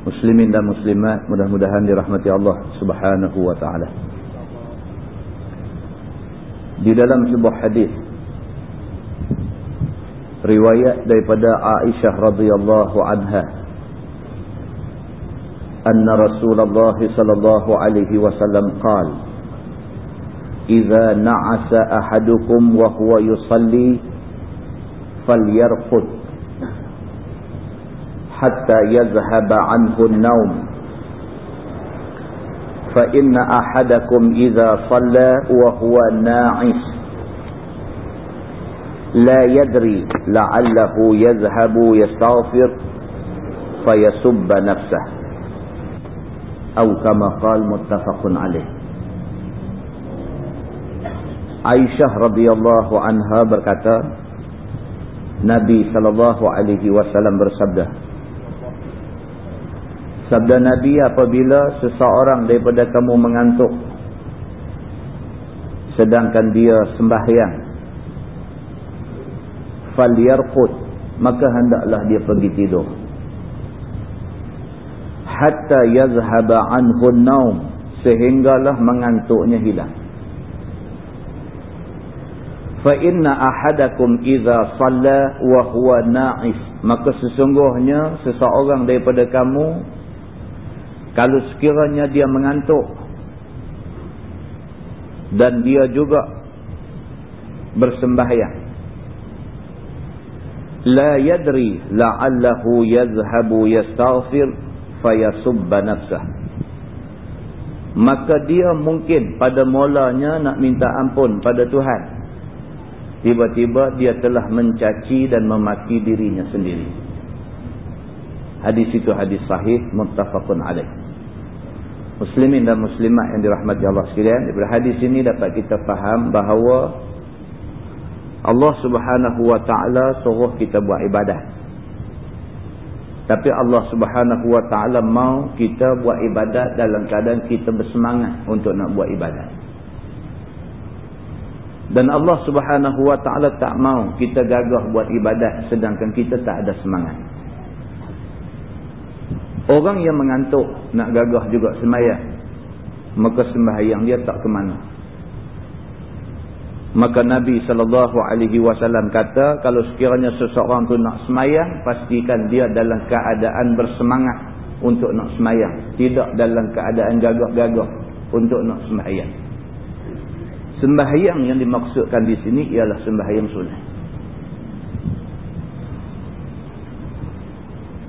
Muslimin dan muslimat mudah-mudahan dirahmati Allah Subhanahu wa taala. Di dalam sebuah hadis riwayat daripada Aisyah radhiyallahu anha anna Rasulullah sallallahu alaihi wasallam qala Idza na'asa ahadukum wa huwa yusalli falyarqud حتى يذهب عنه النوم. فإن أحدكم إذا صلى وهو ناعس لا يدري لعله يذهب يستغفر فيسب نفسه. أو كما قال متفق عليه. Aisyah radhiyallahu anha berkata Nabi sallallahu alaihi wasallam bersabda Sabda Nabi apabila seseorang daripada kamu mengantuk sedangkan dia sembahyang falyarqut maka hendaklah dia pergi tidur. Hatta yazhaba anhu an-naum sehinggalah mengantuknya hilang. Fa inna ahadakum idza shalla wa huwa na'is maka sesungguhnya seseorang daripada kamu kalau sekiranya dia mengantuk dan dia juga bersembahyang la yadri la'allahu yazhabu yastaghfir fayasubba nafsah. Maka dia mungkin pada mulanya nak minta ampun pada Tuhan. Tiba-tiba dia telah mencaci dan memaki dirinya sendiri. Hadis itu hadis sahih muttafaqun alaih Muslimin dan Muslimat yang dirahmati Allah sekalian. Dari hadis ini dapat kita faham bahawa Allah subhanahu wa ta'ala suruh kita buat ibadah. Tapi Allah subhanahu wa ta'ala mau kita buat ibadah dalam keadaan kita bersemangat untuk nak buat ibadah. Dan Allah subhanahu wa ta'ala tak mau kita gagah buat ibadah sedangkan kita tak ada semangat. Orang yang mengantuk nak gagah juga sembahyang. Maka sembahyang dia tak ke mana. Maka Nabi SAW kata, kalau sekiranya seseorang tu nak sembahyang, pastikan dia dalam keadaan bersemangat untuk nak sembahyang. Tidak dalam keadaan gagah-gagah untuk nak sembahyang. Sembahyang yang dimaksudkan di sini ialah sembahyang sunnah.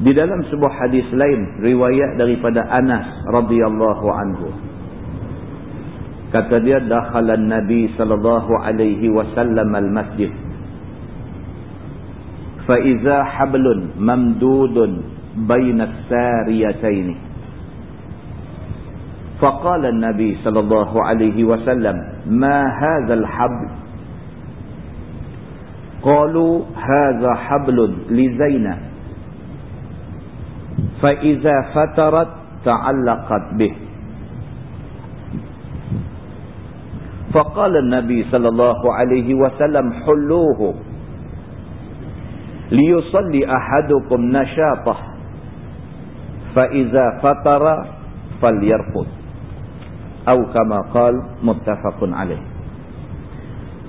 Di dalam sebuah hadis lain riwayat daripada Anas radhiyallahu anhu. Kata dia dakhalan Nabi sallallahu alaihi wasallam al-masjid. Fa iza hablun mamdudun baina as-sariyatayn. فقال النبي صلى الله عليه وسلم ما هذا الحبل قالوا هذا حبل لزينب fa iza fatarat ta'allaqat bih fa nabi sallallahu alaihi wasallam hulluhu li yusalli ahadukum nashatah fa iza fatara falyarqud atau kama qala muttafaqun alaih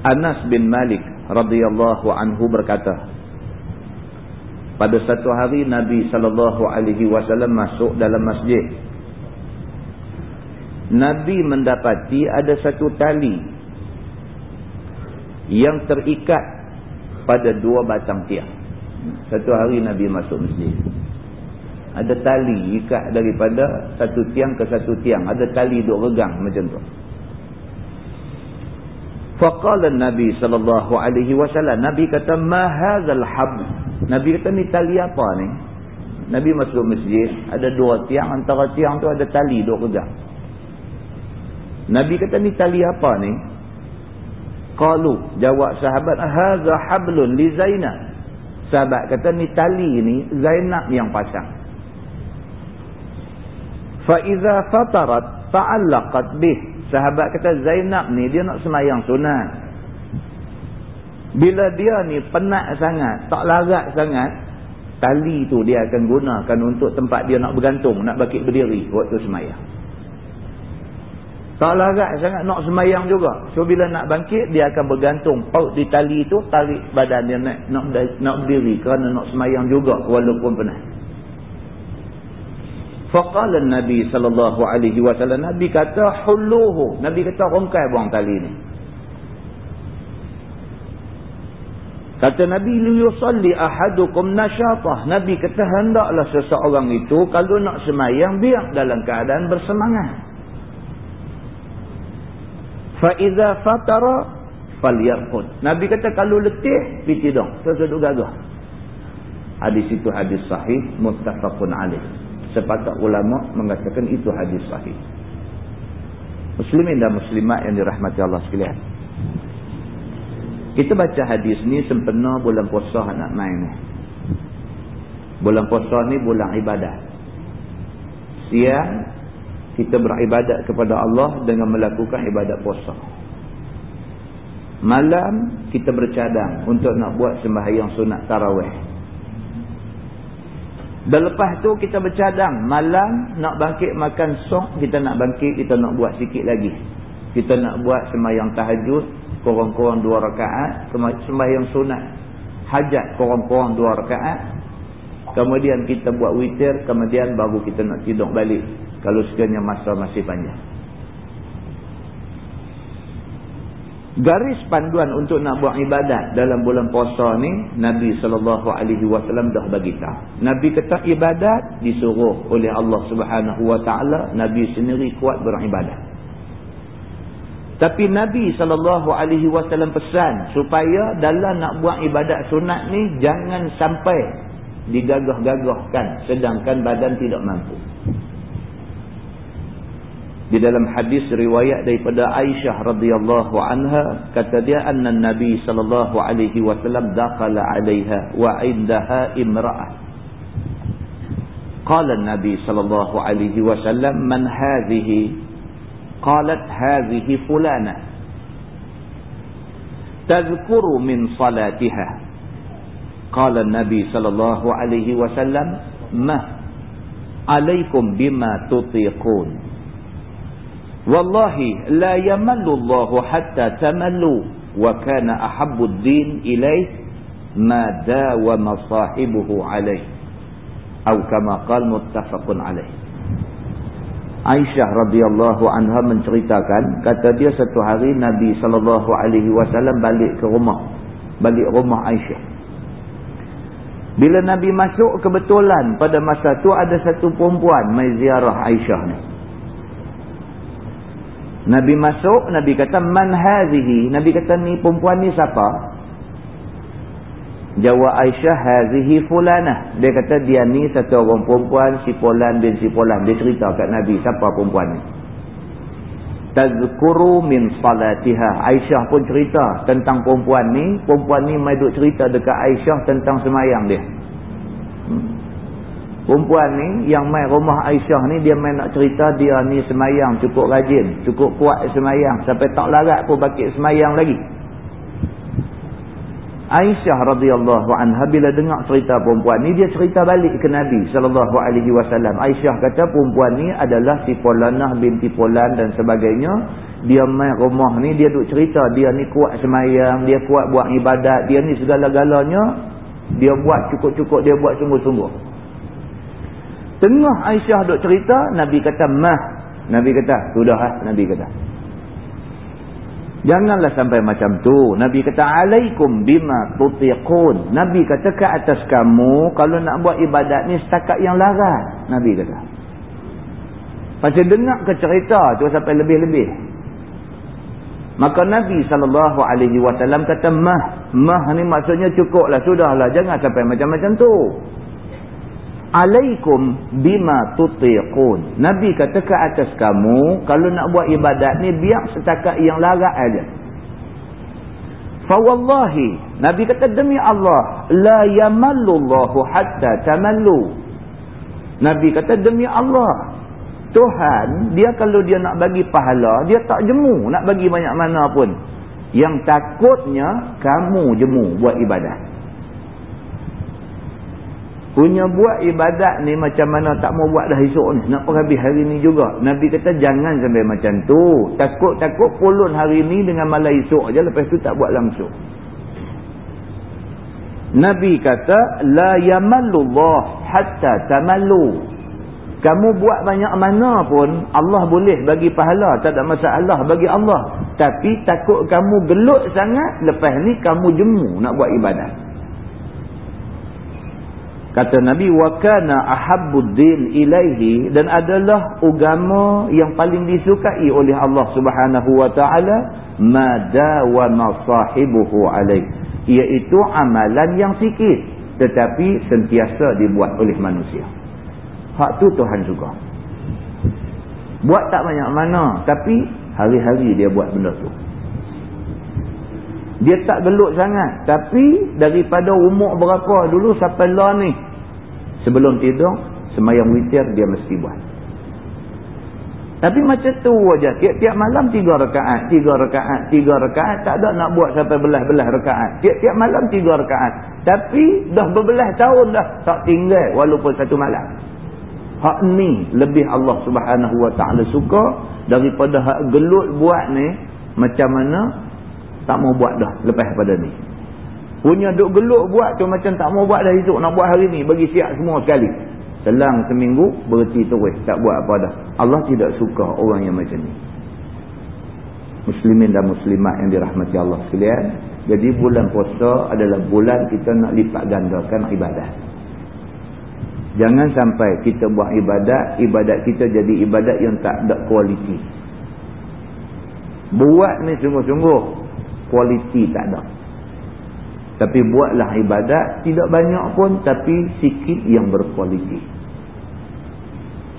Anas bin Malik radhiyallahu anhu berkata pada satu hari Nabi sallallahu alaihi wasallam masuk dalam masjid. Nabi mendapati ada satu tali yang terikat pada dua batang tiang. Satu hari Nabi masuk masjid. Ada tali ikat daripada satu tiang ke satu tiang. Ada tali duk regang macam tu. Faqala Nabi sallallahu alaihi wasallam Nabi kata ma hadzal hab. Nabi kata ni tali apa ni? Nabi masuk masjid, ada dua tiang antara tiang tu ada tali duk regang. Nabi kata ni tali apa ni? Qalu jawab sahabat hadza hablun li Zainab. Sahabat kata ni tali ni Zainab yang pasang fa iza fatarat ta'allaqat bih sahabat kata Zainab ni dia nak semayang sunat. Bila dia ni penat sangat tak larat sangat tali tu dia akan gunakan untuk tempat dia nak bergantung nak bakit berdiri waktu semayang. Tak larat sangat nak semayang juga. So bila nak bangkit dia akan bergantung. Paut di tali tu tarik badan dia nak nak, nak berdiri kerana nak semayang juga walaupun penat Faqala Nabi sallallahu alaihi wasallam Nabi kata hulluhu. Nabi kata rongkai buang tali ni. Kata Nabi liyusalli ahadukum nasyatah Nabi kata hendaklah seseorang itu kalau nak semayang biar dalam keadaan bersemangat. Fa iza fatara falyarqud. Nabi kata kalau letih pergi tidur. Terus duduk gagah. Hadis itu hadis sahih muttafaqun alaih sepakat ulama mengatakan itu hadis sahih. Muslimin dan muslimat yang dirahmati Allah sekalian. Kita baca hadis ni sempena bulan puasa nak main ni. Bulan puasa ni bulan ibadat. Siang kita beribadat kepada Allah dengan melakukan ibadat puasa. Malam kita bercadang untuk nak buat sembahyang sunat tarawih. Dan lepas tu kita bercadang. Malam nak bangkit makan sok. Kita nak bangkit. Kita nak buat sikit lagi. Kita nak buat sembahyang tahajud. Korang-korang dua rakaat. Sembahyang sunat. Hajat korang-korang dua rakaat. Kemudian kita buat witir. Kemudian baru kita nak tidur balik. Kalau sekiranya masa masih panjang. Garis panduan untuk nak buat ibadat dalam bulan puasa ni Nabi sallallahu alaihi wasallam dah bagi tahu. Nabi kata ibadat disuruh oleh Allah Subhanahu wa taala, Nabi sendiri kuat beribadat. Tapi Nabi sallallahu alaihi wasallam pesan supaya dalam nak buat ibadat sunat ni jangan sampai digagah-gagahkan sedangkan badan tidak mampu di dalam hadis riwayat daripada Aisyah radhiyallahu anha kata dia anna nabi sallallahu alaihi wasallam dakhala alaiha wa indaha imra'ah qala nabi sallallahu alaihi wasallam man hadhihi qalat hadhihi fulana tadhkuru min salatiha qala nabi sallallahu alaihi wasallam ma alaikum bima tutiqun Wallahi la yamallu Allahu hatta tamallu wa kana ahabbu ad-din ilayh ma dawama sahibuhu alayh. Atau kama qala muttafaqun alayh. Aisyah radhiyallahu anha menceritakan kata dia satu hari Nabi sallallahu alaihi wasallam balik ke rumah. Balik rumah Aisyah. Bila Nabi masuk kebetulan pada masa tu ada satu perempuan mai ziarah Aisyah ni. Nabi masuk, Nabi kata, Man hazihi? Nabi kata, ni perempuan ni siapa? Jawab Aisyah, hazihi fulanah. Dia kata, dia ni satu orang perempuan, si Polan bin si Polan. Dia cerita kat Nabi, siapa perempuan ni? Tazkuru min salatiha. Aisyah pun cerita tentang perempuan ni. Perempuan ni main duk cerita dekat Aisyah tentang semayang dia. Hmm. Perempuan ni yang main rumah Aisyah ni dia main nak cerita dia ni semayang cukup rajin, cukup kuat semayang sampai tak larat pun bakit semayang lagi. Aisyah radhiyallahu anha bila dengar cerita perempuan ni dia cerita balik ke Nabi sallallahu alaihi wasallam. Aisyah kata perempuan ni adalah si Polanah binti Polan dan sebagainya. Dia main rumah ni dia duk cerita dia ni kuat semayang, dia kuat buat ibadat, dia ni segala-galanya dia buat cukup-cukup dia buat sungguh-sungguh. Tengah Aisyah duk cerita, Nabi kata, mah. Nabi kata, sudah lah, Nabi kata. Janganlah sampai macam tu. Nabi kata, Alaikum bima tutiqun. Nabi kata ke atas kamu, kalau nak buat ibadat ni setakat yang larat. Nabi kata. Macam dengar ke cerita tu sampai lebih-lebih. Maka Nabi SAW kata, Mah. Mah ni maksudnya cukuplah. Sudahlah. Jangan sampai macam-macam tu alaikum bima tutiqun. Nabi kata ke atas kamu, kalau nak buat ibadat ni, biar setakat yang larat aja. Fawallahi, Nabi kata demi Allah, la yamallullahu hatta tamallu. Nabi kata demi Allah, Tuhan, dia kalau dia nak bagi pahala, dia tak jemu nak bagi banyak mana pun. Yang takutnya, kamu jemu buat ibadat punya buat ibadat ni macam mana tak mau buat dah esok ni. Nak perhabis hari ni juga. Nabi kata jangan sampai macam tu. Takut-takut pulun hari ni dengan malam esok aja lepas tu tak buat langsung. Nabi kata la yamallullah hatta tamallu. Kamu buat banyak mana pun Allah boleh bagi pahala. Tak ada masalah bagi Allah. Tapi takut kamu gelut sangat lepas ni kamu jemu nak buat ibadat Kata Nabi wa kana ahabbuddin ilaihi dan adalah agama yang paling disukai oleh Allah Subhanahu wa taala mada wa masahibuhu alaih iaitu amalan yang sikit tetapi sentiasa dibuat oleh manusia. Hak tu Tuhan juga. Buat tak banyak mana tapi hari-hari dia buat benda tu. Dia tak gelut sangat. Tapi daripada umur berapa dulu sampai lah ni. Sebelum tidur, semayang witir dia mesti buat. Tapi macam tu aja. Tiap-tiap malam tiga rekaat, tiga rekaat, tiga rekaat. Tak ada nak buat sampai belah-belah rekaat. Tiap-tiap malam tiga rekaat. Tapi dah berbelah tahun dah tak tinggal walaupun satu malam. Hak ni lebih Allah subhanahu wa ta'ala suka daripada hak gelut buat ni macam mana tak mau buat dah lepas pada ni. Punya duk geluk buat tu macam tak mau buat dah esok nak buat hari ni bagi siap semua sekali. Selang seminggu berhenti terus tak buat apa dah. Allah tidak suka orang yang macam ni. Muslimin dan muslimat yang dirahmati Allah sekalian jadi bulan puasa adalah bulan kita nak lipat gandakan ibadah. Jangan sampai kita buat ibadat ibadat kita jadi ibadat yang tak ada kualiti. Buat ni sungguh-sungguh kualiti tak ada. Tapi buatlah ibadat tidak banyak pun tapi sikit yang berkualiti.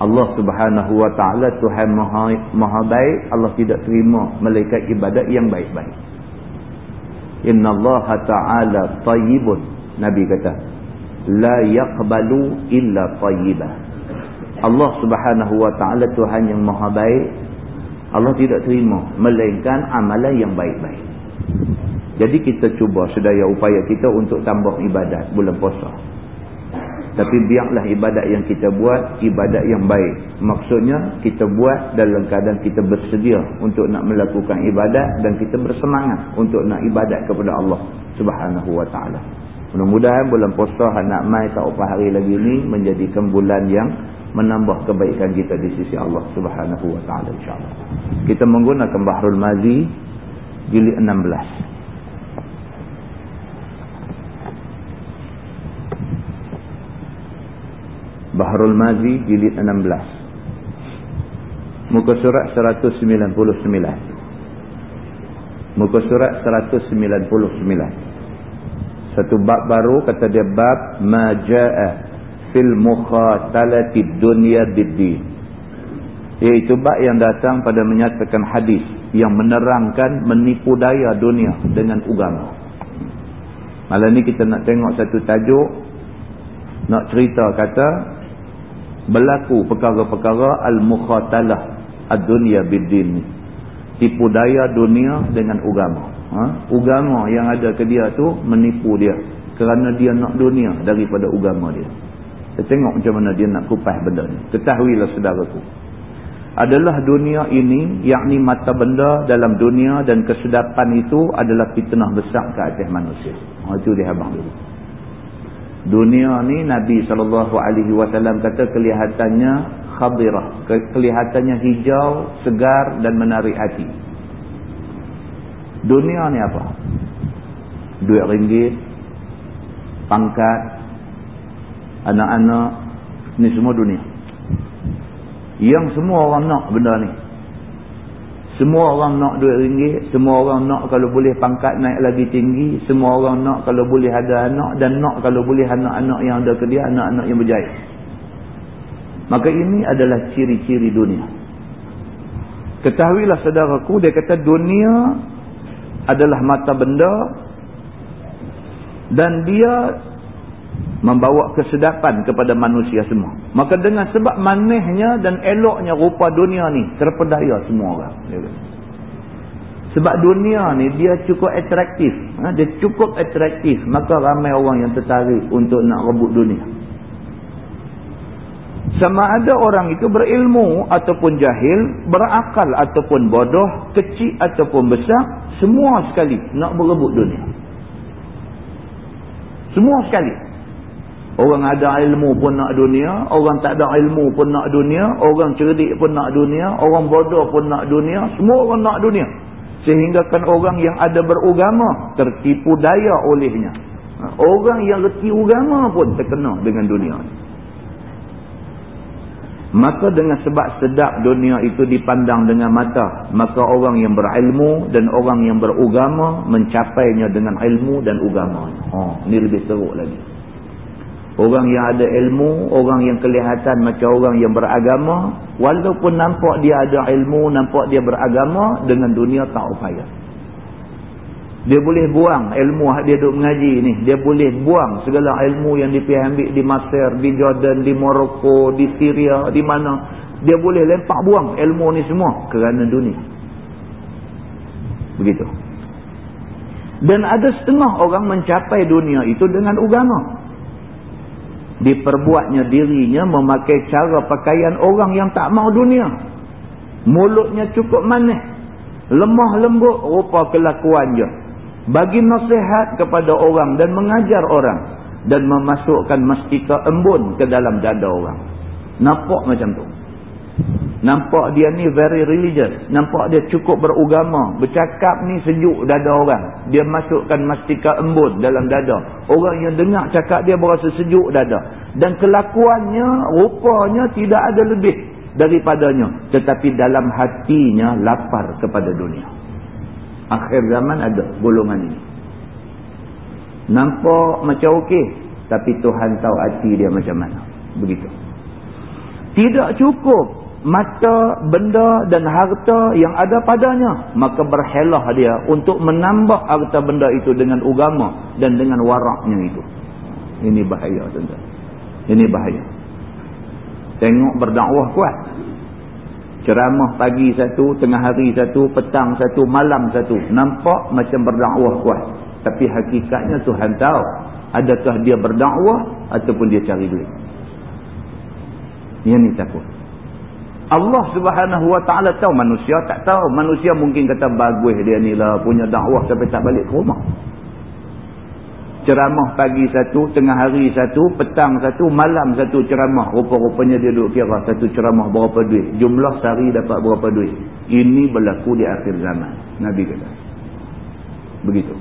Allah Subhanahu wa taala Tuhan Maha Maha baik, Allah tidak terima malaikat ibadat yang baik-baik. Inna Allah Ta'ala tayyibun. Nabi kata, la yaqbalu illa tayyibah. Allah Subhanahu wa taala Tuhan yang Maha baik, Allah tidak terima melainkan amalan yang baik-baik. Jadi kita cuba sedaya upaya kita untuk tambah ibadat bulan puasa. Tapi biarlah ibadat yang kita buat, ibadat yang baik. Maksudnya kita buat dalam keadaan kita bersedia untuk nak melakukan ibadat dan kita bersemangat untuk nak ibadat kepada Allah subhanahu wa ta'ala. Mudah-mudahan bulan puasa nak mai tak apa hari lagi ni menjadikan bulan yang menambah kebaikan kita di sisi Allah subhanahu wa ta'ala insyaAllah. Kita menggunakan Bahrul Mazi jilid 16. Bahrul Mazi jilid 16 Muka surat 199 Muka surat 199 Satu bab baru kata dia bab Maja'a fil mukhatalati dunia biddi Iaitu bab yang datang pada menyatakan hadis Yang menerangkan menipu daya dunia dengan agama. Malam ni kita nak tengok satu tajuk Nak cerita kata berlaku perkara-perkara al-mukhatalah ad-dunya bid-din. Tipu daya dunia dengan agama. Ha? agama yang ada ke dia tu menipu dia kerana dia nak dunia daripada agama dia. Kita tengok macam mana dia nak kupas benda ni. Ketahuilah saudaraku. Adalah dunia ini yakni mata benda dalam dunia dan kesedapan itu adalah fitnah besar ke atas manusia. Ha, itu dia abang dulu Dunia ni Nabi SAW kata kelihatannya khabirah. Kelihatannya hijau, segar dan menarik hati. Dunia ni apa? Duit ringgit, pangkat, anak-anak, ni semua dunia. Yang semua orang nak benda ni. Semua orang nak duit ringgit, semua orang nak kalau boleh pangkat naik lagi tinggi, semua orang nak kalau boleh ada anak dan nak kalau boleh anak-anak yang ada ke dia, anak-anak yang berjaya. Maka ini adalah ciri-ciri dunia. Ketahuilah saudaraku, dia kata dunia adalah mata benda dan dia membawa kesedapan kepada manusia semua. Maka dengan sebab manehnya dan eloknya rupa dunia ni terpedaya semua orang. Sebab dunia ni dia cukup atraktif. Ha? Dia cukup atraktif. Maka ramai orang yang tertarik untuk nak rebut dunia. Sama ada orang itu berilmu ataupun jahil, berakal ataupun bodoh, kecil ataupun besar, semua sekali nak berebut dunia. Semua sekali. Orang ada ilmu pun nak dunia, orang tak ada ilmu pun nak dunia, orang cerdik pun nak dunia, orang bodoh pun nak dunia, semua orang nak dunia. Sehingga kan orang yang ada berugama tertipu daya olehnya. Ha, orang yang reti agama pun terkena dengan dunia. Maka dengan sebab sedap dunia itu dipandang dengan mata, maka orang yang berilmu dan orang yang berugama mencapainya dengan ilmu dan agama. Oh, ini lebih teruk lagi. Orang yang ada ilmu, orang yang kelihatan macam orang yang beragama, walaupun nampak dia ada ilmu, nampak dia beragama, dengan dunia tak upaya. Dia boleh buang ilmu dia duduk mengaji ni. Dia boleh buang segala ilmu yang dia ambil di Mesir, di Jordan, di Morocco, di Syria, di mana. Dia boleh lempak buang ilmu ni semua kerana dunia. Begitu. Dan ada setengah orang mencapai dunia itu dengan agama diperbuatnya dirinya memakai cara pakaian orang yang tak mau dunia. Mulutnya cukup manis. Lemah lembut rupa kelakuan je. Bagi nasihat kepada orang dan mengajar orang. Dan memasukkan mastika embun ke dalam dada orang. Nampak macam tu. Nampak dia ni very religious. Nampak dia cukup berugama. Bercakap ni sejuk dada orang. Dia masukkan mastika embun dalam dada. Orang yang dengar cakap dia berasa sejuk dada. Dan kelakuannya, rupanya tidak ada lebih daripadanya. Tetapi dalam hatinya lapar kepada dunia. Akhir zaman ada golongan ini. Nampak macam okey. Tapi Tuhan tahu hati dia macam mana. Begitu. Tidak cukup mata, benda dan harta yang ada padanya. Maka berhelah dia untuk menambah harta benda itu dengan agama dan dengan waraknya itu. Ini bahaya tuan-tuan. Ini bahaya. Tengok berdakwah kuat. Ceramah pagi satu, tengah hari satu, petang satu, malam satu. Nampak macam berdakwah kuat. Tapi hakikatnya Tuhan tahu. Adakah dia berdakwah ataupun dia cari duit. Yang ni takut. Allah subhanahu wa ta'ala tahu manusia tak tahu. Manusia mungkin kata bagus dia ni lah punya dakwah sampai tak balik ke rumah. Ceramah pagi satu, tengah hari satu, petang satu, malam satu ceramah. Rupa-rupanya dia duduk kira satu ceramah berapa duit. Jumlah sehari dapat berapa duit. Ini berlaku di akhir zaman. Nabi kata. Begitu.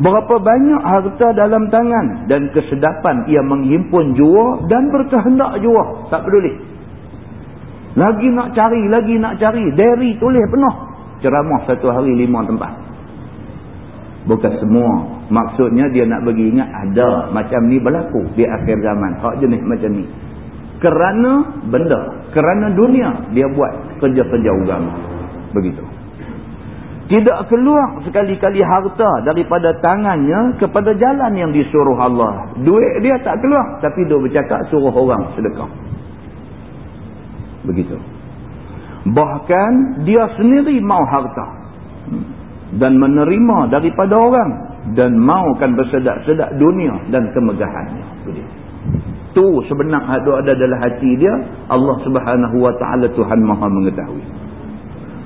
Berapa banyak harta dalam tangan dan kesedapan ia menghimpun jua dan berkehendak jua. Tak peduli. Lagi nak cari, lagi nak cari. Dari tulis penuh. Ceramah satu hari lima tempat. Bukan semua. Maksudnya dia nak bagi ingat ada macam ni berlaku di akhir zaman. Hak jenis macam ni. Kerana benda. Kerana dunia dia buat kerja-kerja agama. Begitu. Tidak keluar sekali-kali harta daripada tangannya kepada jalan yang disuruh Allah. Duit dia tak keluar. Tapi dia bercakap suruh orang sedekah. Begitu. Bahkan dia sendiri mau harta. Dan menerima daripada orang. Dan maukan bersedak-sedak dunia dan kemegahannya. Begitu. Itu sebenar ada ada dalam hati dia. Allah subhanahu wa ta'ala Tuhan maha mengetahui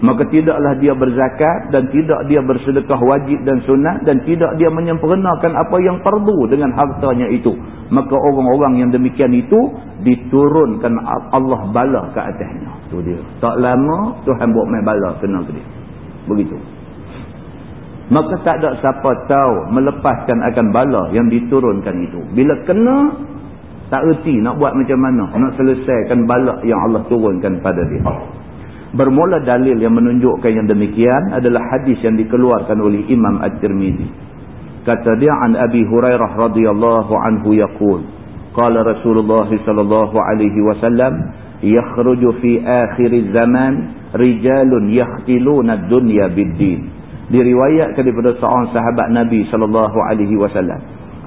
maka tidaklah dia berzakat dan tidak dia bersedekah wajib dan sunat dan tidak dia menyempurnakan apa yang perlu dengan hartanya itu maka orang-orang yang demikian itu diturunkan Allah bala ke atasnya tu dia tak lama Tuhan buat main bala kena ke dia begitu Maka tak ada siapa tahu melepaskan akan bala yang diturunkan itu. Bila kena, tak erti nak buat macam mana. Nak selesaikan bala yang Allah turunkan pada dia. Bermula dalil yang menunjukkan yang demikian adalah hadis yang dikeluarkan oleh Imam At-Tirmidhi. Kata dia an Abi Hurairah radhiyallahu anhu yaqul. Qala Rasulullah sallallahu alaihi wasallam, "Yakhruju fi akhir zaman rijalun yakhtiluna ad-dunya bid-din." diriwayatkan daripada seorang sahabat Nabi sallallahu alaihi wasallam.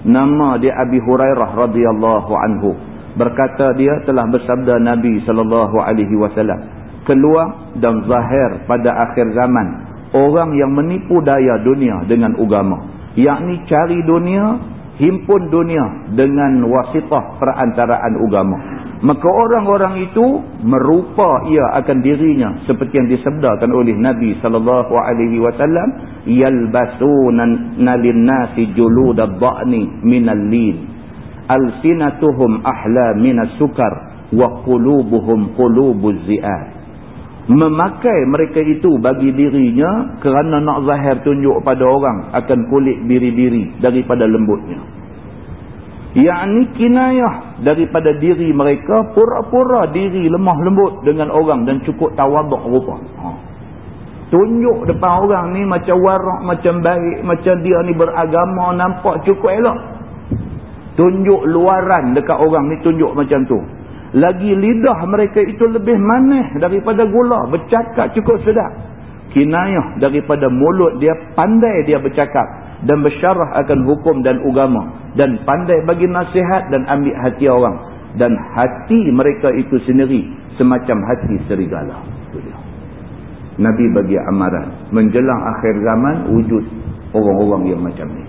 Nama dia Abi Hurairah radhiyallahu anhu. Berkata dia telah bersabda Nabi sallallahu alaihi wasallam, keluar dan zahir pada akhir zaman. Orang yang menipu daya dunia dengan agama, yakni cari dunia, himpun dunia dengan wasitah perantaraan agama. Maka orang-orang itu merupa ia akan dirinya seperti yang disabdakan oleh Nabi sallallahu alaihi wasallam yalbasuna lin-nasi juludad-dha'ni minal-lin alsinatuhum ahla minas-sukar wa qulubuhum qulubuz zi'at memakai mereka itu bagi dirinya kerana nak zahir tunjuk pada orang akan kulit biri-biri daripada lembutnya. Yakni kinayah daripada diri mereka pura-pura diri lemah lembut dengan orang dan cukup tawaduk rupa. Ha. tunjuk depan orang ni macam warak macam baik macam dia ni beragama nampak cukup elok. Tunjuk luaran dekat orang ni tunjuk macam tu lagi lidah mereka itu lebih manis daripada gula. Bercakap cukup sedap. Kinayah daripada mulut dia pandai dia bercakap. Dan bersyarah akan hukum dan agama. Dan pandai bagi nasihat dan ambil hati orang. Dan hati mereka itu sendiri semacam hati serigala. Nabi bagi amaran. Menjelang akhir zaman wujud orang-orang yang macam ni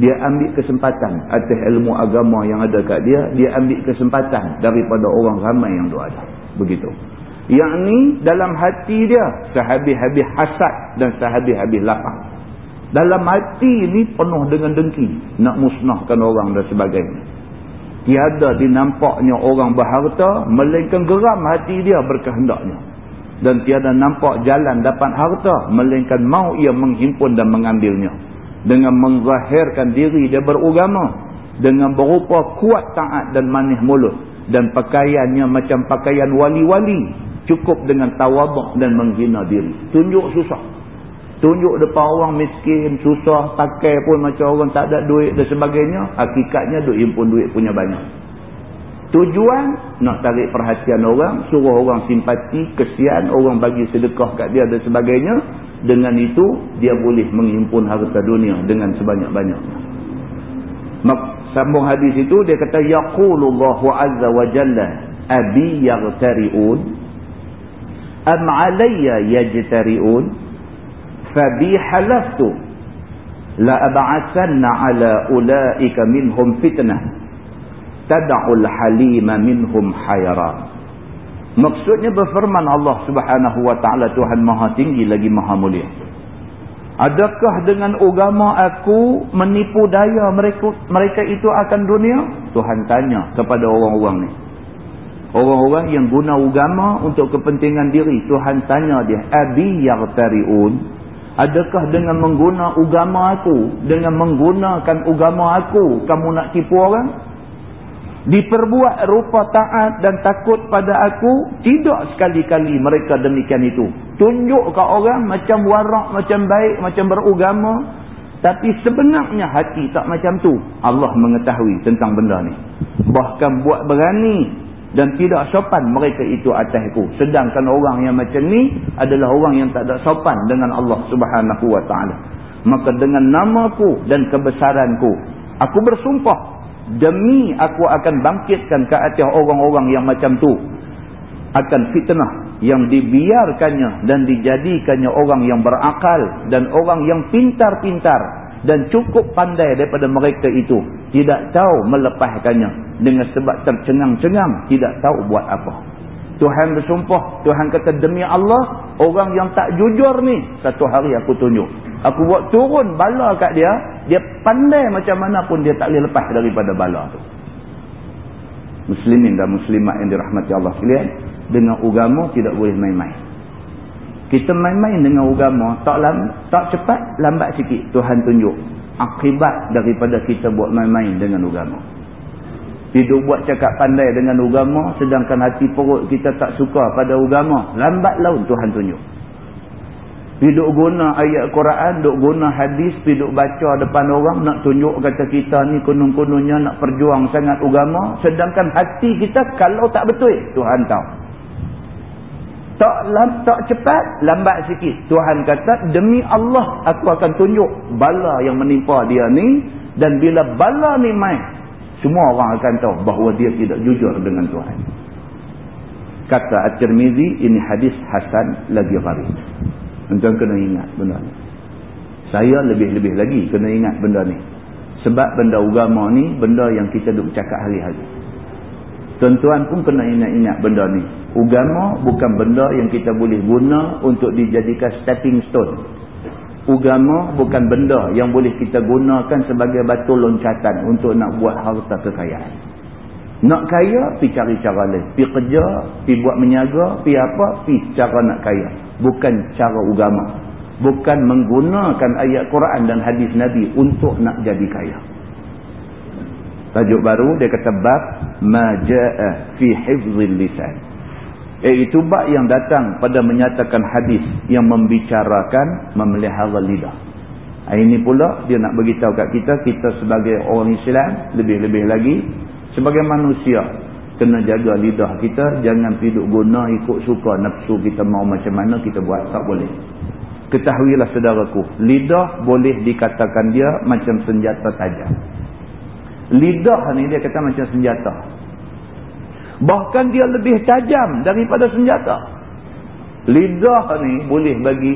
dia ambil kesempatan atas ilmu agama yang ada kat dia dia ambil kesempatan daripada orang ramai yang tu ada begitu yang ni dalam hati dia sehabis-habis hasad dan sehabis-habis lapang dalam hati ni penuh dengan dengki. Nak musnahkan orang dan sebagainya. Tiada dinampaknya orang berharta. Melainkan geram hati dia berkehendaknya. Dan tiada nampak jalan dapat harta. Melainkan mau ia menghimpun dan mengambilnya. Dengan menzahirkan diri dia berugama. Dengan berupa kuat taat dan manis mulut. Dan pakaiannya macam pakaian wali-wali. Cukup dengan tawabak dan menghina diri. Tunjuk susah. Tunjuk depan orang miskin, susah, pakai pun macam orang tak ada duit dan sebagainya. Hakikatnya duit pun duit punya banyak. Tujuan nak tarik perhatian orang, suruh orang simpati, kesian, orang bagi sedekah kat dia dan sebagainya. Dengan itu, dia boleh menghimpun harta dunia dengan sebanyak-banyaknya. Sambung hadis itu, dia kata, Yaqulullahu azza wa jalla abi yagtari'un am alayya yajtari'un fabi halaftu la ab'athanna ala ulaika minhum fitnah tad'ul halima minhum hayara maksudnya berfirman Allah Subhanahu wa taala Tuhan Maha Tinggi lagi Maha Mulia Adakah dengan agama aku menipu daya mereka mereka itu akan dunia? Tuhan tanya kepada orang-orang ni. Orang-orang yang guna agama untuk kepentingan diri, Tuhan tanya dia, "Abi yaghtariun?" Adakah dengan mengguna agama aku, dengan menggunakan agama aku, kamu nak tipu orang? Diperbuat rupa taat dan takut pada aku, tidak sekali-kali mereka demikian itu. Tunjuk ke orang macam warak, macam baik, macam beragama. Tapi sebenarnya hati tak macam tu. Allah mengetahui tentang benda ni. Bahkan buat berani dan tidak sopan mereka itu atasku sedangkan orang yang macam ni adalah orang yang tak ada sopan dengan Allah subhanahu wa ta'ala maka dengan namaku dan kebesaranku aku bersumpah demi aku akan bangkitkan ke atas orang-orang yang macam tu akan fitnah yang dibiarkannya dan dijadikannya orang yang berakal dan orang yang pintar-pintar dan cukup pandai daripada mereka itu tidak tahu melepaskannya. Dengan sebab tercengang-cengang tidak tahu buat apa. Tuhan bersumpah Tuhan kata demi Allah orang yang tak jujur ni satu hari aku tunjuk aku buat turun bala kat dia dia pandai macam mana pun dia tak boleh lepas daripada bala tu muslimin dan muslimat yang dirahmati Allah sekalian dengan agama tidak boleh main-main Kita main-main dengan agama, tak lam, tak cepat, lambat sikit Tuhan tunjuk akibat daripada kita buat main-main dengan agama. Hidup buat cakap pandai dengan agama sedangkan hati perut kita tak suka pada agama, lambat laun Tuhan tunjuk. Hidup guna ayat Quran, duk guna hadis, hidup baca depan orang nak tunjuk kata kita ni kunung-kunungnya nak perjuang sangat agama sedangkan hati kita kalau tak betul Tuhan tahu. Tak tak cepat lambat sikit. Tuhan kata demi Allah aku akan tunjuk bala yang menimpa dia ni dan bila bala ni mai semua orang akan tahu bahawa dia tidak jujur dengan Tuhan. Kata At-Tirmizi ini hadis hasan lagi gharib tuan kena ingat benda ni saya lebih-lebih lagi kena ingat benda ni sebab benda agama ni benda yang kita duk cakap hari-hari tuan-tuan pun kena ingat-ingat benda ni Ugama bukan benda yang kita boleh guna untuk dijadikan stepping stone. Ugama bukan benda yang boleh kita gunakan sebagai batu loncatan untuk nak buat harta kekayaan. Nak kaya, pergi cari cara lain. Pergi kerja, pergi buat menyaga, pergi apa, pergi cara nak kaya. Bukan cara ugama. Bukan menggunakan ayat Quran dan hadis Nabi untuk nak jadi kaya. Tajuk baru dia kata bab ma jaa fi hifzil lisan iaitu bab yang datang pada menyatakan hadis yang membicarakan memelihara lidah. Ini pula dia nak beritahu kat kita, kita sebagai orang Islam, lebih-lebih lagi, sebagai manusia, kena jaga lidah kita, jangan piduk guna ikut suka nafsu kita mau macam mana kita buat, tak boleh. Ketahuilah saudaraku, lidah boleh dikatakan dia macam senjata tajam. Lidah ni dia kata macam senjata. Bahkan dia lebih tajam daripada senjata. Lidah ni boleh bagi,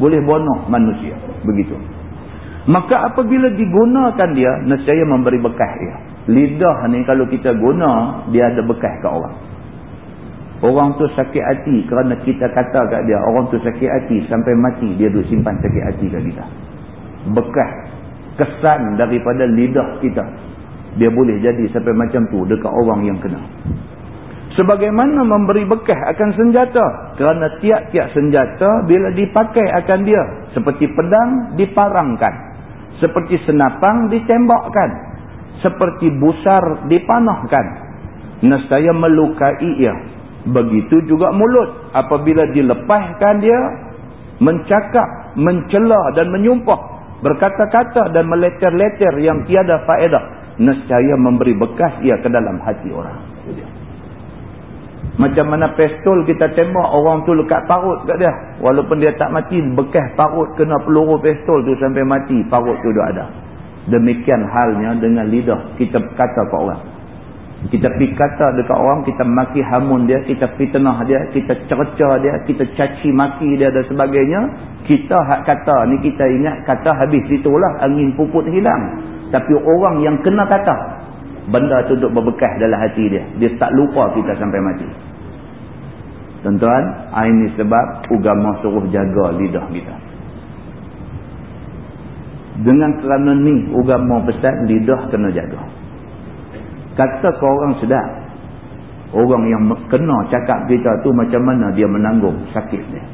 boleh bunuh manusia. Begitu. Maka apabila digunakan dia, nescaya memberi bekas dia. Lidah ni kalau kita guna, dia ada bekas ke orang. Orang tu sakit hati kerana kita kata kat dia, orang tu sakit hati sampai mati, dia duduk simpan sakit hati kat kita. Bekas, kesan daripada lidah kita. Dia boleh jadi sampai macam tu dekat orang yang kena. Sebagaimana memberi bekas akan senjata. Kerana tiap-tiap senjata bila dipakai akan dia. Seperti pedang diparangkan. Seperti senapang ditembakkan. Seperti busar dipanahkan. Nescaya melukai ia. Begitu juga mulut. Apabila dilepaskan dia. Mencakap, mencela dan menyumpah. Berkata-kata dan meleter-leter yang tiada faedah. Nescaya memberi bekas ia ke dalam hati orang. Macam mana pistol kita tembak orang tu lekat parut kat dia. Walaupun dia tak mati, bekas parut kena peluru pistol tu sampai mati, parut tu dah ada. Demikian halnya dengan lidah kita kata ke orang. Kita pergi kata dekat orang, kita maki hamun dia, kita fitnah dia, kita cerca dia, kita caci maki dia dan sebagainya. Kita hak kata ni kita ingat kata habis itulah angin puput hilang. Tapi orang yang kena kata, benda tu duduk berbekas dalam hati dia. Dia tak lupa kita sampai mati. Tuan-tuan, ini sebab agama suruh jaga lidah kita. Dengan kerana ni, agama pesan lidah kena jaga. Kata ke orang sedap, orang yang kena cakap kita tu macam mana dia menanggung sakit dia.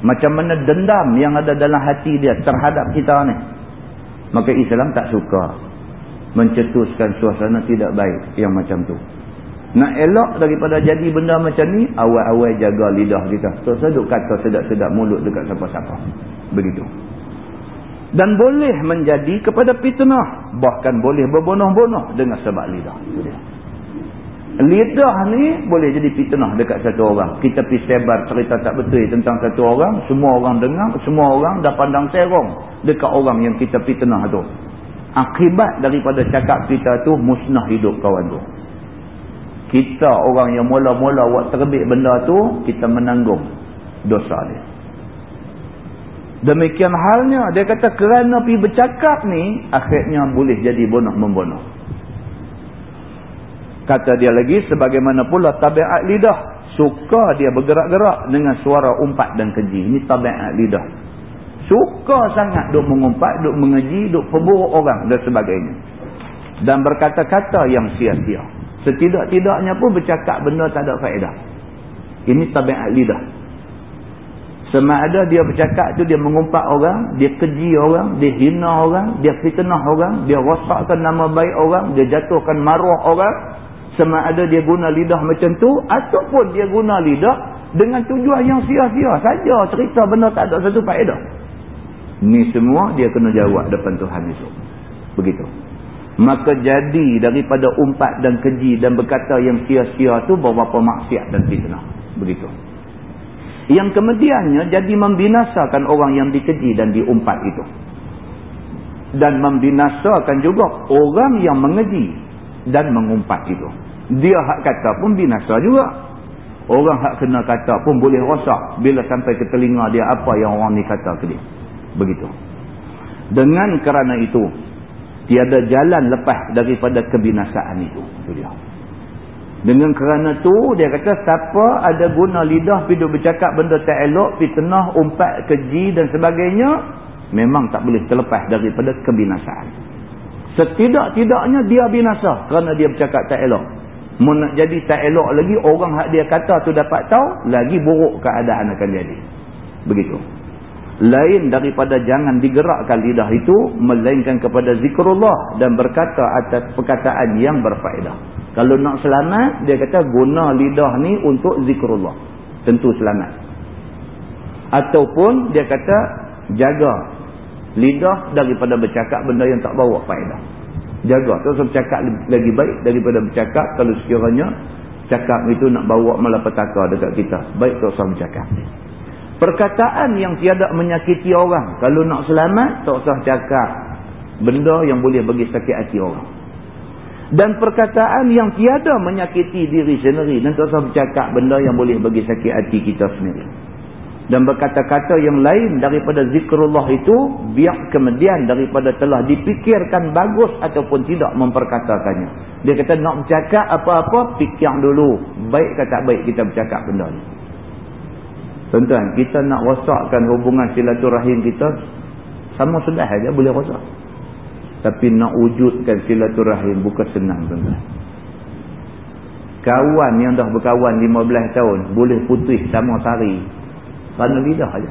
Macam mana dendam yang ada dalam hati dia terhadap kita ni. Maka Islam tak suka mencetuskan suasana tidak baik yang macam tu. Nak elok daripada jadi benda macam ni, awal-awal jaga lidah kita. Seduk kata sedap-sedap mulut dekat siapa-siapa. Begitu. Dan boleh menjadi kepada fitnah. Bahkan boleh berbonoh-bonoh dengan sebab lidah. Lidah ni boleh jadi fitnah dekat satu orang. Kita pergi sebar cerita tak betul tentang satu orang. Semua orang dengar, semua orang dah pandang serong dekat orang yang kita fitnah tu akibat daripada cakap kita tu musnah hidup kawan tu kita orang yang mula-mula buat terbit benda tu kita menanggung dosa dia demikian halnya dia kata kerana pergi bercakap ni akhirnya boleh jadi bonah membunuh kata dia lagi sebagaimana pula tabiat lidah suka dia bergerak-gerak dengan suara umpat dan keji ini tabiat lidah Suka sangat duk mengumpat, duk mengeji, duk pemburuk orang dan sebagainya. Dan berkata-kata yang sia-sia. Setidak-tidaknya pun bercakap benda tak ada faedah. Ini tabiat lidah. Sama ada dia bercakap tu dia mengumpat orang, dia keji orang, dia hina orang, dia fitnah orang, dia rosakkan nama baik orang, dia jatuhkan maruah orang. Sama ada dia guna lidah macam tu ataupun dia guna lidah dengan tujuan yang sia-sia saja cerita benda tak ada satu faedah. Ni semua dia kena jawab depan Tuhan esok. Begitu. Maka jadi daripada umpat dan keji dan berkata yang sia-sia tu beberapa maksiat dan fitnah. Begitu yang kemudiannya jadi membinasakan orang yang dikeji dan diumpat itu. Dan membinasakan juga orang yang mengeji dan mengumpat itu. Dia hak kata pun binasa juga. Orang hak kena kata pun boleh rosak bila sampai ke telinga dia apa yang orang ni kata ke dia. Begitu. Dengan kerana itu tiada jalan lepas daripada kebinasaan itu. Itu dia dengan kerana tu dia kata siapa ada guna lidah pergi bercakap benda tak elok, fitnah, umpat, keji dan sebagainya, memang tak boleh terlepas daripada kebinasaan. Setidak-tidaknya dia binasa kerana dia bercakap tak elok. Mau nak jadi tak elok lagi, orang hak dia kata tu dapat tahu, lagi buruk keadaan akan jadi. Begitu. Lain daripada jangan digerakkan lidah itu, melainkan kepada zikrullah dan berkata atas perkataan yang berfaedah. Kalau nak selamat, dia kata guna lidah ni untuk zikrullah. Tentu selamat. Ataupun dia kata jaga lidah daripada bercakap benda yang tak bawa faedah. Jaga. Usah bercakap lagi baik daripada bercakap kalau sekiranya cakap itu nak bawa malapetaka dekat kita. Baik usah bercakap. Perkataan yang tiada menyakiti orang. Kalau nak selamat, tak usah cakap benda yang boleh bagi sakit hati orang dan perkataan yang tiada menyakiti diri sendiri. Dan tak usah bercakap benda yang boleh bagi sakit hati kita sendiri. Dan berkata-kata yang lain daripada zikrullah itu biar kemudian daripada telah dipikirkan bagus ataupun tidak memperkatakannya. Dia kata nak bercakap apa-apa fikir dulu. Baik ke tak baik kita bercakap benda ni? Tuan-tuan kita nak rosakkan hubungan silaturahim kita sama sudah saja boleh rosak tapi nak wujudkan silaturahim bukan senang tuan-tuan. Kawan yang dah berkawan 15 tahun boleh putus sama sehari. Kerana lidah aja.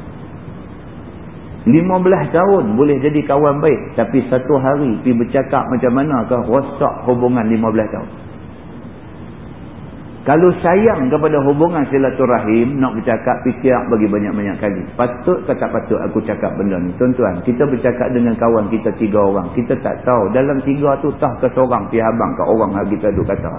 15 tahun boleh jadi kawan baik. Tapi satu hari pergi bercakap macam mana ke rosak hubungan 15 tahun. Kalau sayang kepada hubungan silaturahim, nak bercakap fikir bagi banyak-banyak kali. Patut ke tak patut aku cakap benda ni? Tuan-tuan, kita bercakap dengan kawan kita tiga orang. Kita tak tahu. Dalam tiga tu tah ke seorang pihak abang ke orang yang kita duduk kata.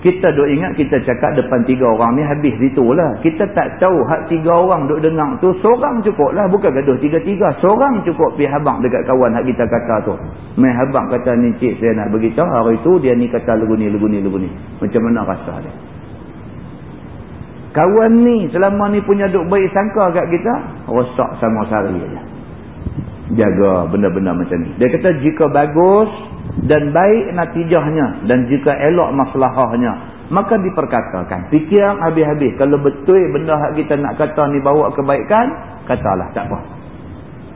Kita duk ingat kita cakap depan tiga orang ni habis situ lah. Kita tak tahu hak tiga orang duk dengar tu seorang cukup lah. Bukan gaduh tiga-tiga. Seorang cukup pergi habang dekat kawan hak kita kata tu. Main habang kata ni cik saya nak beritahu. Hari tu dia ni kata lagu ni, lagu ni, lagu ni. Macam mana rasa dia? Kawan ni selama ni punya duk baik sangka kat kita. Rosak sama sehari aja. Jaga benda-benda macam ni. Dia kata jika bagus dan baik natijahnya dan jika elok masalahnya maka diperkatakan. Fikir habis-habis. Kalau betul benda hak kita nak kata ni bawa kebaikan katalah tak apa.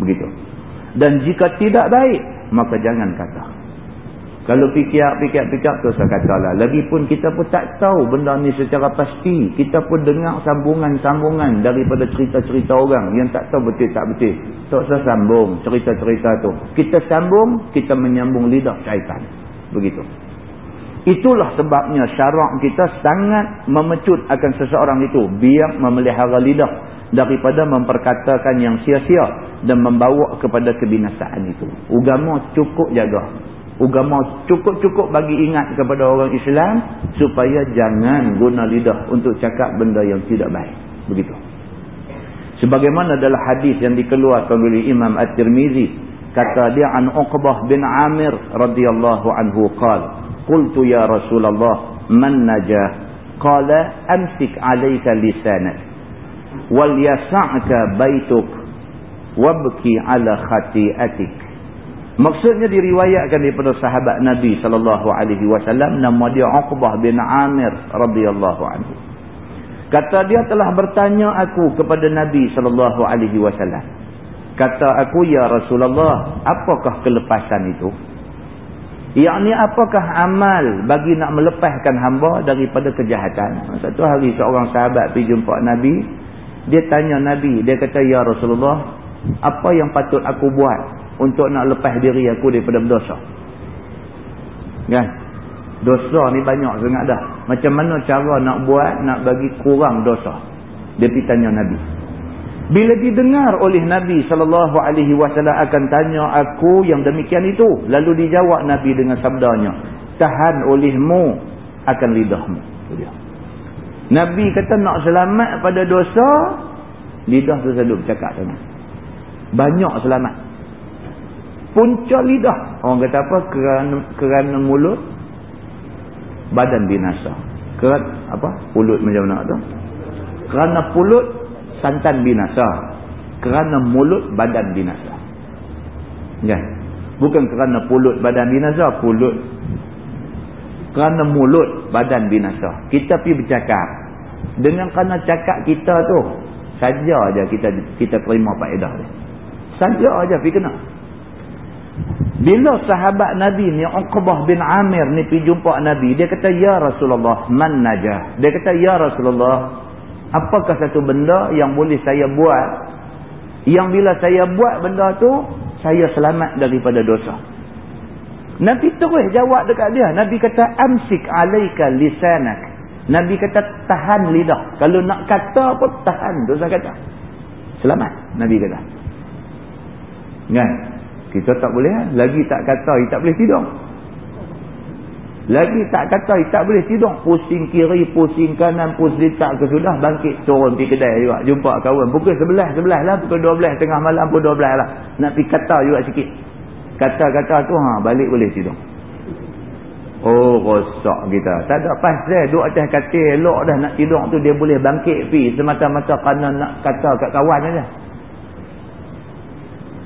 Begitu. Dan jika tidak baik maka jangan kata kalau fikir-fikir-fikir tu saya katalah. Lagipun kita pun tak tahu benda ni secara pasti. Kita pun dengar sambungan-sambungan daripada cerita-cerita orang yang tak tahu betul tak betul. Tak usah sambung cerita-cerita tu. Kita sambung, kita menyambung lidah syaitan. Begitu. Itulah sebabnya syarak kita sangat memecut akan seseorang itu. Biar memelihara lidah daripada memperkatakan yang sia-sia dan membawa kepada kebinasaan itu. Ugama cukup jaga. Ugama cukup-cukup bagi ingat kepada orang Islam supaya jangan guna lidah untuk cakap benda yang tidak baik. Begitu. Sebagaimana dalam hadis yang dikeluarkan oleh Imam At-Tirmizi kata dia an Uqbah bin Amir radhiyallahu anhu qala qultu ya Rasulullah man najah qala amsik 'alayka lisanak wal yas'aka baituk wabki 'ala khati'atik Maksudnya diriwayatkan daripada sahabat Nabi sallallahu alaihi wasallam nama dia Uqbah bin Amir radhiyallahu anhu. Kata dia telah bertanya aku kepada Nabi sallallahu alaihi wasallam. Kata aku ya Rasulullah, apakah kelepasan itu? Yang ni apakah amal bagi nak melepaskan hamba daripada kejahatan? Satu hari seorang sahabat pergi jumpa Nabi. Dia tanya Nabi. Dia kata, Ya Rasulullah, apa yang patut aku buat untuk nak lepas diri aku daripada berdosa? Kan? Dosa ni banyak sangat dah. Macam mana cara nak buat, nak bagi kurang dosa? Dia pergi tanya Nabi. Bila didengar oleh Nabi sallallahu alaihi wasallam akan tanya aku yang demikian itu, lalu dijawab Nabi dengan sabdanya, tahan olehmu akan lidahmu. Nabi kata nak selamat pada dosa, lidah tu selalu bercakap sana. Banyak selamat. Punca lidah. Orang kata apa? Kerana, kerana mulut, badan binasa. Kerana apa? Pulut macam mana tu? Kerana pulut, santan binasa kerana mulut badan binasa ya bukan kerana pulut badan binasa pulut kerana mulut badan binasa kita pergi bercakap dengan kerana cakap kita tu saja aja kita kita terima faedah dia saja aja pergi kena bila sahabat Nabi ni Uqbah bin Amir ni pergi jumpa Nabi dia kata ya Rasulullah man najah? Dia kata ya Rasulullah apakah satu benda yang boleh saya buat? Yang bila saya buat benda tu saya selamat daripada dosa. Nabi terus jawab dekat dia. Nabi kata amsik alaika lisanak. Nabi kata tahan lidah. Kalau nak kata apa tahan dosa kata. Selamat Nabi kata. Kan kita tak boleh lagi tak kata tak boleh tidur lagi tak kata, tak boleh tidur. Pusing kiri, pusing kanan, pusing tak ke sudah. Bangkit, turun pergi kedai juga. Jumpa kawan. Pukul sebelah, sebelah lah. Pukul dua belah, tengah malam pun dua belah lah. Nak pergi kata juga sikit. Kata-kata tu, ha, balik boleh tidur. Oh, rosak kita. Tak ada pasal. Duk atas katil, elok dah nak tidur tu. Dia boleh bangkit pergi. Semata-mata kerana nak kata kat kawan aja.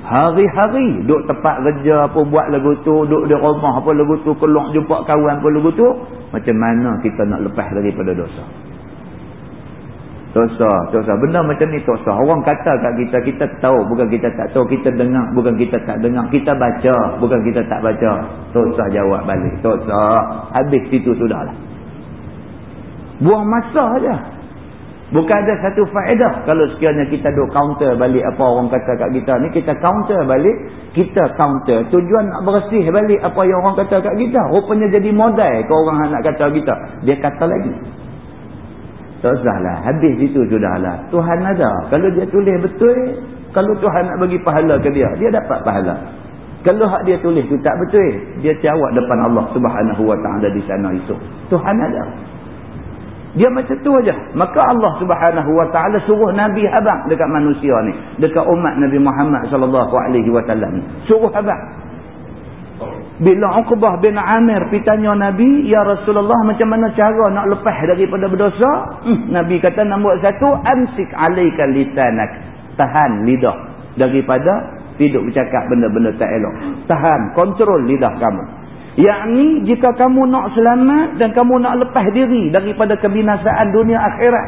Hari-hari duduk tempat kerja apa buat lagu tu, duduk di rumah apa lagu tu, keluar jumpa kawan apa lagu tu. Macam mana kita nak lepas daripada dosa? Dosa, dosa. Benda macam ni dosa. Orang kata kat kita, kita tahu. Bukan kita tak tahu. Kita dengar, bukan kita tak dengar. Kita baca, bukan kita tak baca. Dosa jawab balik. Dosa. Habis situ sudahlah. Buang masa aja. Bukan ada satu faedah kalau sekiranya kita duk counter balik apa orang kata kat kita ni. Kita counter balik, kita counter. Tujuan nak bersih balik apa yang orang kata kat kita. Rupanya jadi modal ke orang nak kata kita. Dia kata lagi. Tak usahlah. Habis itu sudahlah. Tuhan ada. Kalau dia tulis betul, kalau Tuhan nak bagi pahala ke dia, dia dapat pahala. Kalau hak dia tulis tu tak betul, dia jawab depan Allah subhanahu wa ta'ala di sana itu. Tuhan ada. Dia macam tu aja. Maka Allah Subhanahu wa taala suruh nabi abang dekat manusia ni, dekat umat Nabi Muhammad sallallahu alaihi wasallam. Suruh abang. Bila Uqbah bin Amir pitanya Nabi, "Ya Rasulullah, macam mana cara nak lepas daripada berdosa?" Hmm, nabi kata nombor satu, "Amsik 'alaika lisanak." Tahan lidah daripada hidup bercakap benda-benda tak elok. Tahan, kontrol lidah kamu. Yakni jika kamu nak selamat dan kamu nak lepas diri daripada kebinasaan dunia akhirat.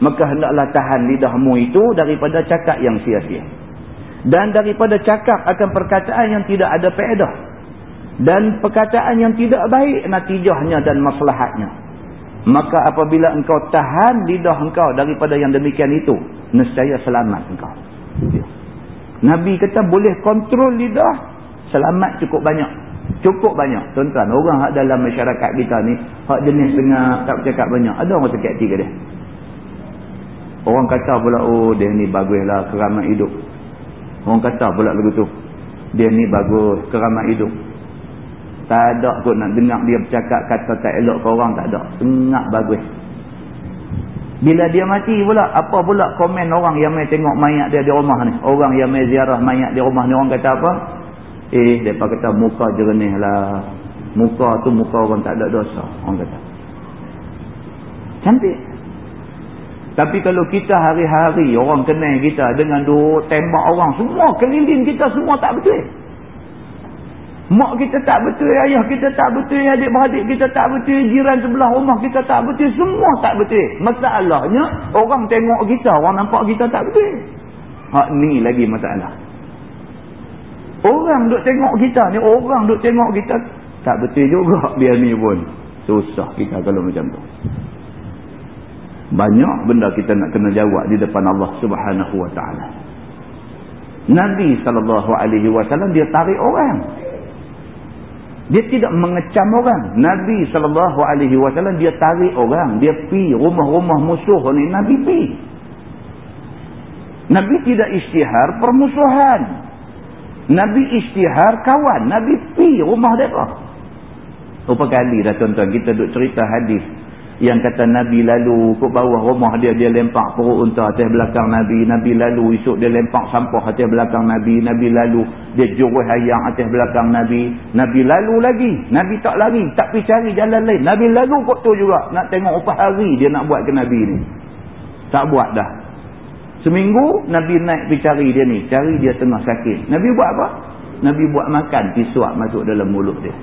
Maka hendaklah tahan lidahmu itu daripada cakap yang sia-sia. Dan daripada cakap akan perkataan yang tidak ada faedah. Dan perkataan yang tidak baik natijahnya dan maslahatnya. Maka apabila engkau tahan lidah engkau daripada yang demikian itu. Nescaya selamat engkau. Nabi kata boleh kontrol lidah. Selamat cukup banyak. Cukup banyak. Tuan-tuan, orang hak dalam masyarakat kita ni, hak jenis tengah tak bercakap banyak. Ada orang hati ke dia? Orang kata pula, oh dia ni baguslah keramat hidup. Orang kata pula begitu. Dia ni bagus keramat hidup. Tak ada kot nak dengar dia bercakap kata tak elok ke orang, tak ada. Sangat bagus. Bila dia mati pula, apa pula komen orang yang main tengok mayat dia di rumah ni. Orang yang main ziarah mayat di rumah ni, orang kata apa? Eh, mereka kata muka jernih lah. Muka tu muka orang tak ada dosa. Orang kata. Cantik. Tapi kalau kita hari-hari orang kenal kita dengan dua tembak orang. Semua keliling kita semua tak betul. Mak kita tak betul, ayah kita tak betul, adik-beradik kita tak betul, jiran sebelah rumah kita tak betul, semua tak betul. Masalahnya, orang tengok kita, orang nampak kita tak betul. Hak ni lagi masalah. Orang duk tengok kita ni, orang duk tengok kita Tak betul juga biar ni pun. Susah kita kalau macam tu. Banyak benda kita nak kena jawab di depan Allah subhanahu wa ta'ala. Nabi SAW dia tarik orang. Dia tidak mengecam orang. Nabi SAW dia tarik orang. Dia pi rumah-rumah musuh ni. Nabi pi. Nabi tidak isytihar permusuhan. Nabi isytihar kawan. Nabi pi rumah mereka. Berapa kali dah tuan-tuan kita duk cerita hadis. Yang kata Nabi lalu ke bawah rumah dia dia lempak perut unta atas belakang Nabi. Nabi lalu esok dia lempak sampah atas belakang Nabi. Nabi lalu dia juruh ayam atas belakang Nabi. Nabi lalu lagi. Nabi tak lari tak pergi cari jalan lain. Nabi lalu kot tu juga. Nak tengok upah hari dia nak buat ke Nabi ni. Tak buat dah seminggu Nabi naik pergi cari dia ni cari dia tengah sakit Nabi buat apa? Nabi buat makan pisuak masuk dalam mulut dia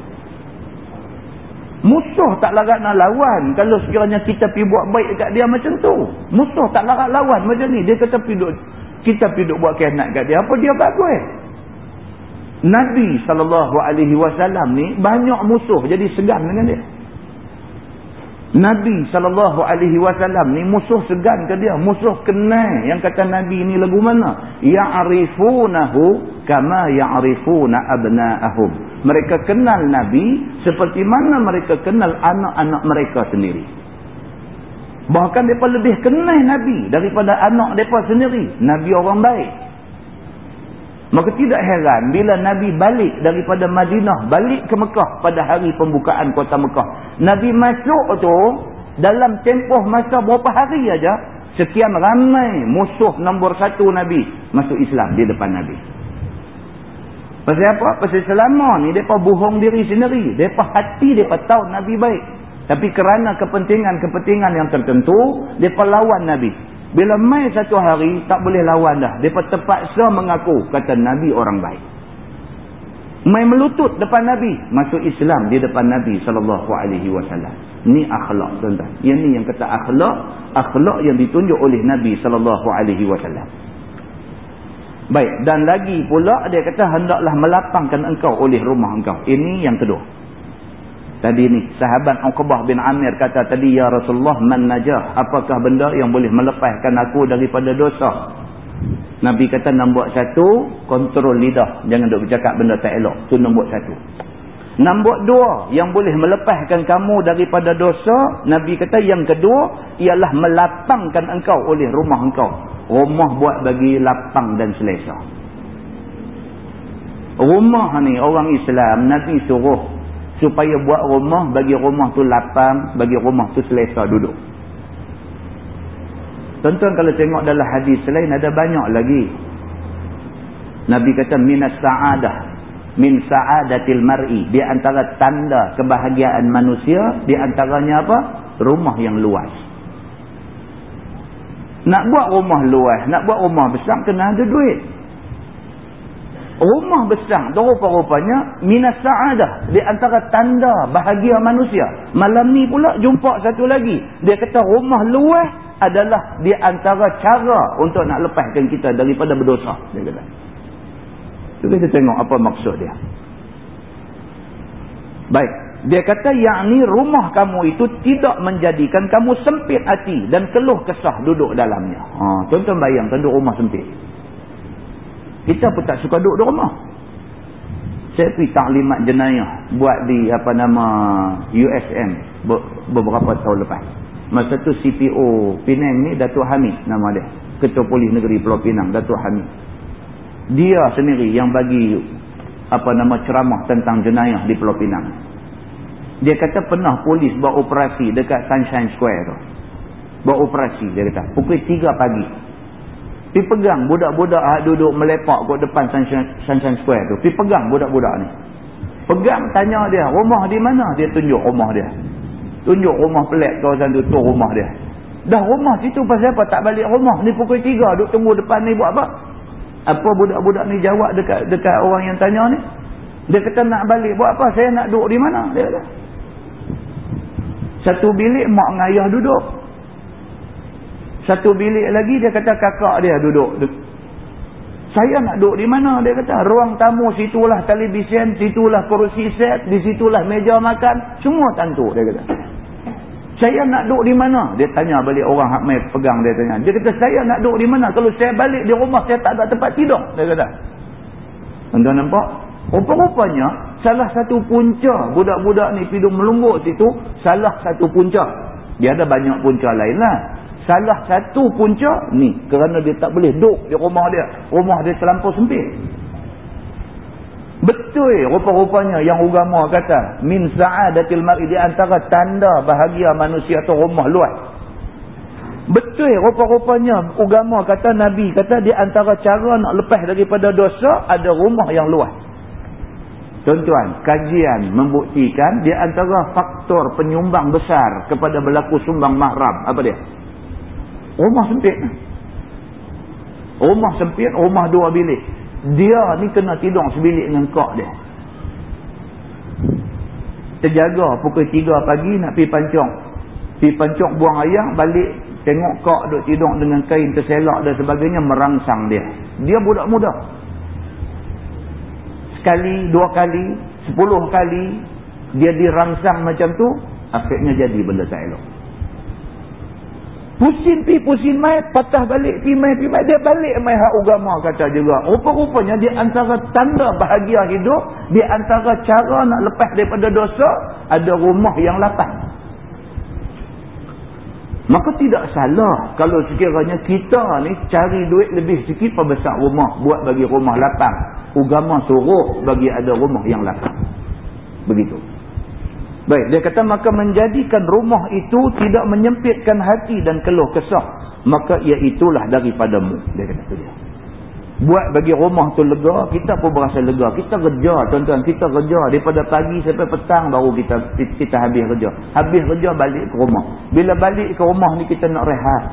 Musuh tak larat nak lawan kalau sekiranya kita pergi buat baik dekat dia macam tu. Musuh tak larat lawan macam ni. Dia kata pergi kita pergi buat kehendak kat dia. Apa dia bagus? Nabi SAW ni banyak musuh jadi segan dengan dia. Nabi SAW ni musuh segan ke dia. Musuh kenal yang kata Nabi ni lagu mana? Ya'rifunahu kama ya'rifuna abna'ahum. Mereka kenal Nabi seperti mana mereka kenal anak-anak mereka sendiri. Bahkan mereka lebih kenal Nabi daripada anak mereka sendiri. Nabi orang baik. Maka tidak heran bila Nabi balik daripada Madinah, balik ke Mekah pada hari pembukaan kota Mekah. Nabi masuk tu dalam tempoh masa berapa hari aja, sekian ramai musuh nombor satu Nabi masuk Islam di depan Nabi. Pasal apa? Pasal selama ni mereka bohong diri sendiri. Mereka hati mereka tahu Nabi baik. Tapi kerana kepentingan-kepentingan yang tertentu, mereka lawan Nabi. Bila mai satu hari, tak boleh lawan dah. Mereka terpaksa mengaku, kata Nabi orang baik. Mai melutut depan Nabi, masuk Islam di depan Nabi SAW. Ni akhlak tuan-tuan. Yang ni yang kata akhlak, akhlak yang ditunjuk oleh Nabi SAW. Baik, dan lagi pula dia kata hendaklah melapangkan engkau oleh rumah engkau. Ini yang kedua. Tadi ni sahabat Uqbah bin Amir kata tadi ya Rasulullah man najah? Apakah benda yang boleh melepaskan aku daripada dosa? Nabi kata nombor satu kontrol lidah. Jangan duk bercakap benda tak elok. Tu nombor satu. Nombor dua yang boleh melepaskan kamu daripada dosa Nabi kata yang kedua ialah melapangkan engkau oleh rumah engkau. Rumah buat bagi lapang dan selesa. Rumah ni orang Islam Nabi suruh supaya buat rumah bagi rumah tu lapang bagi rumah tu selesa duduk. Tuan-tuan kalau tengok dalam hadis lain ada banyak lagi. Nabi kata minas sa'adah min sa'adatil mar'i. Di antara tanda kebahagiaan manusia di antaranya apa? Rumah yang luas. Nak buat rumah luas nak buat rumah besar kena ada duit rumah besar tu rupa-rupanya minas sa'adah. Di antara tanda bahagia manusia. Malam ni pula jumpa satu lagi. Dia kata rumah luas adalah di antara cara untuk nak lepaskan kita daripada berdosa. Dia kata. Tu kita tengok apa maksud dia. Baik. Dia kata yakni rumah kamu itu tidak menjadikan kamu sempit hati dan keluh kesah duduk dalamnya. Ha, tuan-tuan bayangkan duduk rumah sempit kita pun tak suka duduk di rumah. Saya pergi taklimat jenayah buat di apa nama USM beberapa tahun lepas. Masa tu CPO Penang ni Datuk Hamid nama dia. Ketua Polis Negeri Pulau Pinang Datuk Hamid. Dia sendiri yang bagi apa nama ceramah tentang jenayah di Pulau Pinang. Dia kata pernah polis buat operasi dekat Sunshine Square tu. Buat operasi dia kata. Pukul 3 pagi. Pergi pegang budak-budak ah duduk melepak kat depan Sunshine Square tu. Pergi pegang budak-budak ni. Pegang tanya dia, rumah di mana? Dia tunjuk rumah dia. Tunjuk rumah pelik kawasan tu, tu rumah dia. Dah rumah situ pasal apa? Tak balik rumah. Ni pukul 3 duduk tunggu depan ni buat apa? Apa budak-budak ni jawab dekat dekat orang yang tanya ni? Dia kata nak balik buat apa? Saya nak duduk di mana? Dia kata. Satu bilik mak dengan ayah duduk. Satu bilik lagi dia kata kakak dia duduk. Saya nak duduk di mana? Dia kata, ruang tamu situlah televisyen, situlah kerusi set, di situlah meja makan. Semua tentu, dia kata. Saya nak duduk di mana? Dia tanya balik orang hak mai pegang dia tanya. Dia kata, saya nak duduk di mana? Kalau saya balik di rumah, saya tak ada tempat tidur. Dia kata. Anda nampak? Rupa-rupanya, salah satu punca budak-budak ni pidung melumbuk situ, salah satu punca. Dia ada banyak punca lain lah. Salah satu punca ni, kerana dia tak boleh duduk di rumah dia. Rumah dia terlampau sempit. Betul rupa-rupanya yang agama kata, min sa'adatil mar'i di antara tanda bahagia manusia tu rumah luas. Betul rupa-rupanya agama kata Nabi kata di antara cara nak lepas daripada dosa ada rumah yang luas. Tuan-tuan, kajian membuktikan di antara faktor penyumbang besar kepada berlaku sumbang mahram. Apa dia? Rumah sempit. Rumah sempit, rumah dua bilik. Dia ni kena tidur sebilik dengan kak dia. Terjaga pukul 3 pagi nak pergi pancong. Pergi pancong buang ayah, balik tengok kak duduk tidur dengan kain terselak dan sebagainya, merangsang dia. Dia budak muda sekali, dua kali, sepuluh kali dia dirangsang macam tu, akhirnya jadi benda tak elok. Pusing pi, pusing mai, patah balik pi mai, pi mai. Dia balik mai hak agama kata juga. Rupa-rupanya di antara tanda bahagia hidup, di antara cara nak lepas daripada dosa, ada rumah yang lapang. Maka tidak salah kalau sekiranya kita ni cari duit lebih sikit perbesar rumah. Buat bagi rumah lapang agama suruh bagi ada rumah yang lapang. Begitu. Baik, dia kata maka menjadikan rumah itu tidak menyempitkan hati dan keluh kesah. Maka ia itulah daripadamu. Dia kata tu dia. Buat bagi rumah tu lega, kita pun berasa lega. Kita kerja, tuan-tuan. Kita kerja daripada pagi sampai petang baru kita kita habis kerja. Habis kerja balik ke rumah. Bila balik ke rumah ni kita nak rehat.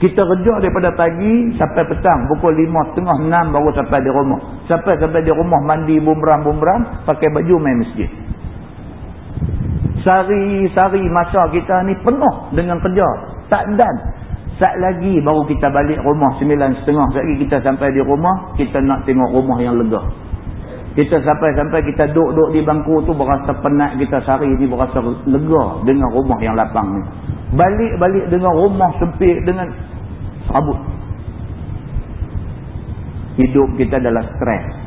Kita kerja daripada pagi sampai petang. Pukul lima, setengah, enam baru sampai di rumah. Sampai-sampai di rumah mandi bumbram-bumbram. Pakai baju main masjid. Sari-sari masa kita ni penuh dengan kerja. Tak dan. Saat lagi baru kita balik rumah sembilan setengah. Saat lagi kita sampai di rumah. Kita nak tengok rumah yang lega. Kita sampai-sampai kita duduk-duduk di bangku tu berasa penat kita sehari ni berasa lega dengan rumah yang lapang ni. Balik-balik dengan rumah sempit dengan serabut. Hidup kita adalah stres.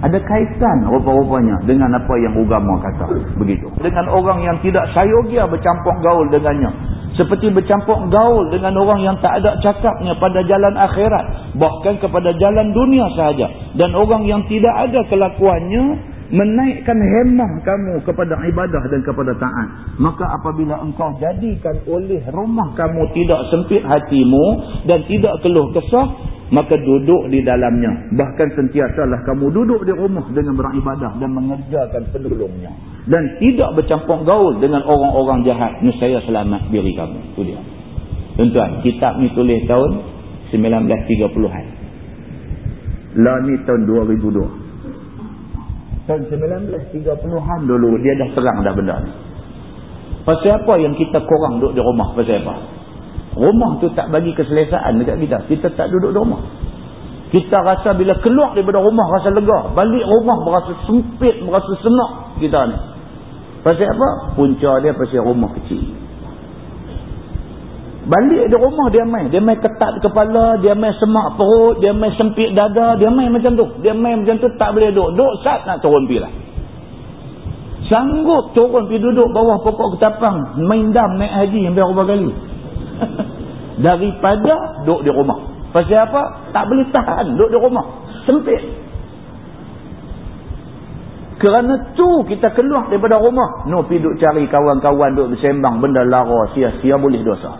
Ada kaitan rupa-rupanya dengan apa yang agama kata. Begitu. Dengan orang yang tidak sayogia bercampur gaul dengannya. Seperti bercampur gaul dengan orang yang tak ada cakapnya pada jalan akhirat. Bahkan kepada jalan dunia sahaja. Dan orang yang tidak ada kelakuannya menaikkan hemah kamu kepada ibadah dan kepada taat. Maka apabila engkau jadikan oleh rumah kamu tidak sempit hatimu dan tidak keluh kesah, maka duduk di dalamnya. Bahkan sentiasalah kamu duduk di rumah dengan beribadah dan mengerjakan pendulungnya. Dan tidak bercampur gaul dengan orang-orang jahat. Nescaya selamat diri kamu. Itu dia. Tuan-tuan, kitab ni tulis tahun 1930-an. Lah ni tahun 2002 tahun 1930-an dulu dia dah serang dah benda ni. Pasal apa yang kita korang duduk di rumah? Pasal apa? Rumah tu tak bagi keselesaan dekat kita. Kita tak duduk rumah. Kita rasa bila keluar daripada rumah rasa lega. Balik rumah berasa sempit, berasa senak kita ni. Pasal apa? Punca dia pasal rumah kecil. Balik di rumah dia main. Dia main ketat kepala, dia main semak perut, dia main sempit dada, dia main macam tu. Dia main macam tu tak boleh duduk. Duduk saat nak turun pergi lah. Sanggup turun pergi duduk bawah pokok ketapang. Main dam naik haji yang berapa kali. Daripada duduk di rumah. Pasal apa? Tak boleh tahan duduk di rumah. Sempit. Kerana tu kita keluar daripada rumah. No pergi duduk cari kawan-kawan duduk bersembang benda lara sia-sia boleh dosa.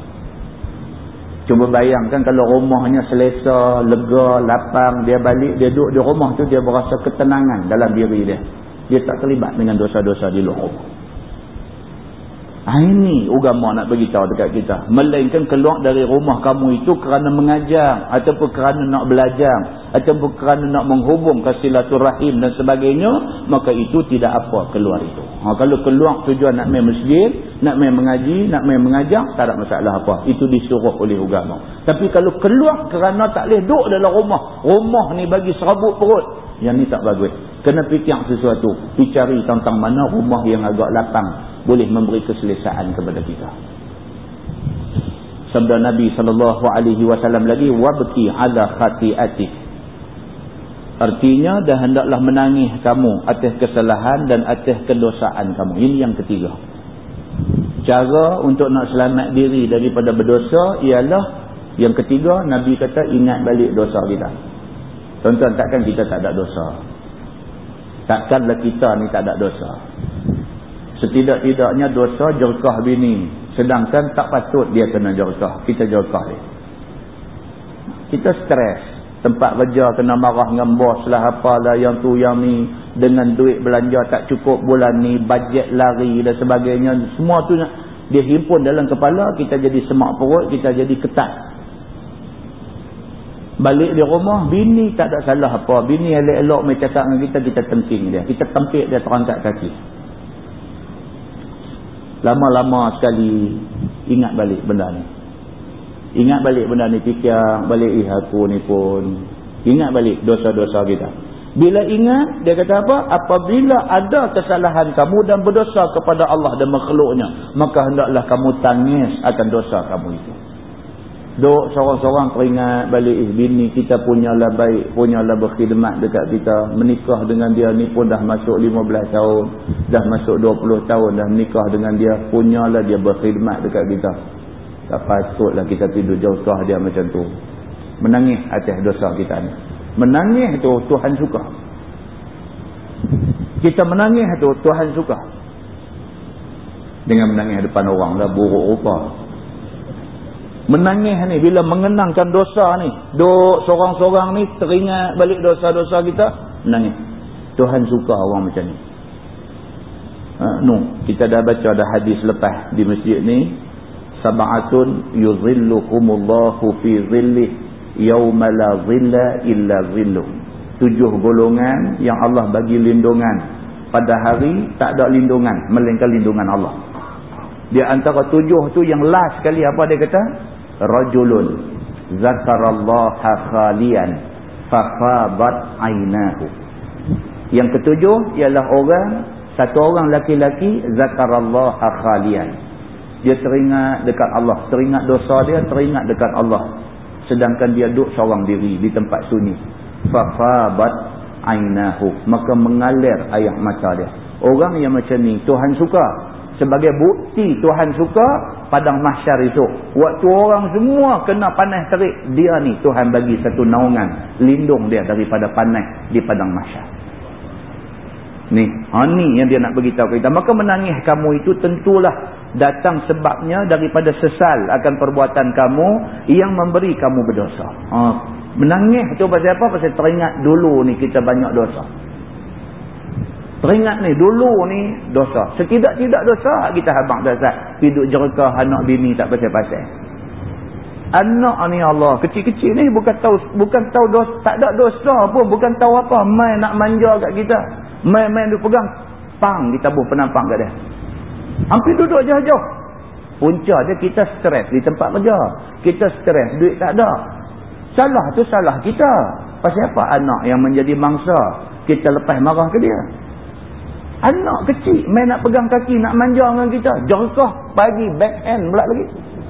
Cuba bayangkan kalau rumahnya selesa, lega, lapang, dia balik, dia duduk di rumah tu, dia berasa ketenangan dalam diri dia. Dia tak terlibat dengan dosa-dosa di luar rumah. Ini agama nak beritahu dekat kita. Melainkan keluar dari rumah kamu itu kerana mengajar. Ataupun kerana nak belajar. Ataupun kerana nak menghubung kasilaturahim dan sebagainya. Maka itu tidak apa keluar itu. Ha, kalau keluar tujuan nak main masjid. Nak main mengaji. Nak main mengajar. Tak ada masalah apa. Itu disuruh oleh agama. Tapi kalau keluar kerana tak boleh duduk dalam rumah. Rumah ni bagi serabut perut. Yang ni tak bagus. Kena fikir sesuatu. Dicari tentang mana rumah yang agak lapang boleh memberi keselesaan kepada kita. Sabda Nabi sallallahu alaihi wasallam lagi wabki ala khati'atik. Artinya dah hendaklah menangis kamu atas kesalahan dan atas kedosaan kamu. Ini yang ketiga. Cara untuk nak selamat diri daripada berdosa ialah yang ketiga Nabi kata ingat balik dosa kita. Tuan-tuan takkan kita tak ada dosa. Takkanlah kita ni tak ada dosa. Setidak-tidaknya dosa jerkah bini. Sedangkan tak patut dia kena jerkah. Kita jerkah dia. Kita stres. Tempat kerja kena marah dengan bos lah apalah yang tu yang ni. Dengan duit belanja tak cukup bulan ni. Bajet lari dan sebagainya. Semua tu dia himpun dalam kepala. Kita jadi semak perut. Kita jadi ketat. Balik di rumah, bini tak ada salah apa. Bini elok-elok macam cakap dengan kita, kita tengking dia. Kita tempik dia terangkat kaki. Lama-lama sekali ingat balik benda ni. Ingat balik benda ni fikir balik ih aku ni pun. Ingat balik dosa-dosa kita. Bila ingat dia kata apa? Apabila ada kesalahan kamu dan berdosa kepada Allah dan makhluknya. Maka hendaklah kamu tangis akan dosa kamu itu. Duk seorang-seorang teringat balik bini kita punyalah baik, punyalah berkhidmat dekat kita. Menikah dengan dia ni pun dah masuk 15 tahun. Dah masuk 20 tahun dah menikah dengan dia. Punyalah dia berkhidmat dekat kita. Tak patutlah kita tidur jauh dia macam tu. Menangis atas dosa kita ni. Menangis tu Tuhan suka. Kita menangis tu Tuhan suka. Dengan menangis depan orang lah buruk rupa. Menangis ni bila mengenangkan dosa ni. Duk seorang-seorang ni teringat balik dosa-dosa kita. Menangis. Tuhan suka orang macam ni. Ha, no, kita dah baca ada hadis lepas di masjid ni. Sab'atun yuzilluhumullahu fi zillih yawma la zilla illa zilluh. Tujuh golongan yang Allah bagi lindungan. Pada hari tak ada lindungan. Melainkan lindungan Allah. Di antara tujuh tu yang last sekali apa dia kata? Rajulun zakarallaha khalian fafadat ainahu yang ketujuh ialah orang satu orang laki-laki zakarallaha khalian. Dia teringat dekat Allah teringat dosa dia teringat dekat Allah. Sedangkan dia duduk seorang diri di tempat sunyi. Fafadat ainahu maka mengalir air mata dia. Orang yang macam ni Tuhan suka. Sebagai bukti Tuhan suka padang mahsyar itu. Waktu orang semua kena panas terik dia ni Tuhan bagi satu naungan lindung dia daripada panas di padang mahsyar. Ni ha, ni yang dia nak beritahu kita. Maka menangis kamu itu tentulah datang sebabnya daripada sesal akan perbuatan kamu yang memberi kamu berdosa. Ha, menangis tu pasal apa? pasal teringat dulu ni kita banyak dosa Teringat ni, dulu ni dosa. Setidak-tidak dosa, kita habang dasar. Hidup jerkah anak bini tak pasal-pasal. Anak ni Allah, kecil-kecil ni bukan tahu bukan tahu dosa, tak ada dosa pun. Bukan tahu apa, main nak manja kat kita. Main-main dia pegang, pang ditabuh penampang kat dia. Hampir duduk jauh-jauh. Punca dia kita stres di tempat kerja. Kita stres, duit tak ada. Salah tu salah kita. Pasal apa anak yang menjadi mangsa, kita lepas marah ke dia? Anak kecil main nak pegang kaki nak manja dengan kita. Jongkah bagi backhand pula lagi.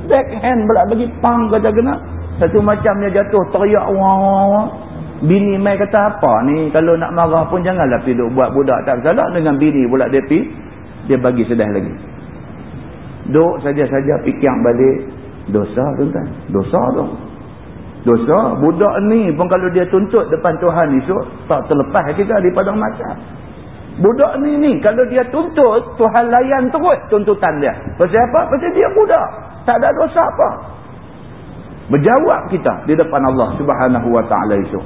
Backhand pula bagi pang kata kena. Satu macam dia jatuh teriak wah wah wah. Bini mai kata apa ni kalau nak marah pun janganlah pergi buat budak tak salah dengan bini pula dia pi dia bagi sedah lagi. Duk saja-saja fikir balik dosa tuan-tuan. Dosa tu. Dosa budak ni pun kalau dia tuntut depan Tuhan esok tak terlepas kita di padang masa. Budak ni ni kalau dia tuntut Tuhan layan terus tuntutan dia. Pasal apa? Pasal dia budak. Tak ada dosa apa. Berjawab kita di depan Allah Subhanahu wa taala itu.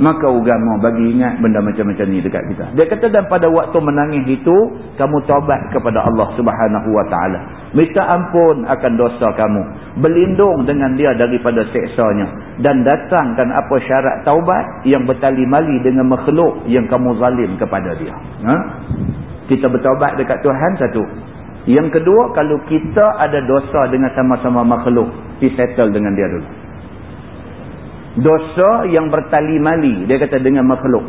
Maka agama bagi ingat benda macam-macam ni dekat kita. Dia kata dan pada waktu menangis itu, kamu taubat kepada Allah subhanahu wa ta'ala. Minta ampun akan dosa kamu. Berlindung dengan dia daripada seksanya. Dan datangkan apa syarat taubat yang bertali mali dengan makhluk yang kamu zalim kepada dia. Ha? Kita bertaubat dekat Tuhan satu. Yang kedua, kalau kita ada dosa dengan sama-sama makhluk, disettle dengan dia dulu dosa yang bertali mali dia kata dengan makhluk.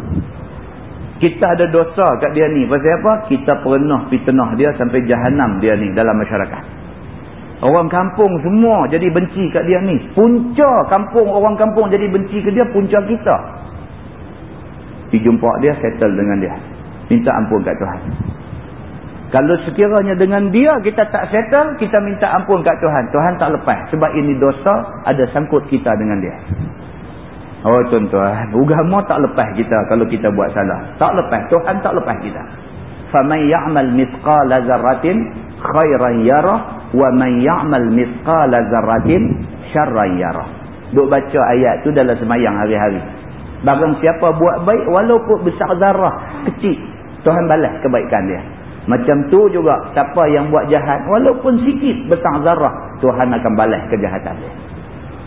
Kita ada dosa kat dia ni. Pasal apa? Kita pernah fitnah dia sampai jahanam dia ni dalam masyarakat. Orang kampung semua jadi benci kat dia ni. Punca kampung orang kampung jadi benci ke dia punca kita. Pergi jumpa dia settle dengan dia. Minta ampun kat Tuhan. Kalau sekiranya dengan dia kita tak settle, kita minta ampun kat Tuhan. Tuhan tak lepas. Sebab ini dosa ada sangkut kita dengan dia. Oh tuan-tuan, agama tak lepas kita kalau kita buat salah. Tak lepas, Tuhan tak lepas kita. فَمَنْ يَعْمَلْ مِثْقَالَ ذَرَّةٍ خَيْرًا يَرَهُ وَمَنْ يَعْمَلْ مِثْقَالَ ذَرَّةٍ شَرًّا يَرَهُ Duk baca ayat tu dalam semayang hari-hari. Barang siapa buat baik walaupun besar zarah, kecil, Tuhan balas kebaikan dia. Macam tu juga siapa yang buat jahat walaupun sikit besar zarah, Tuhan akan balas kejahatan dia.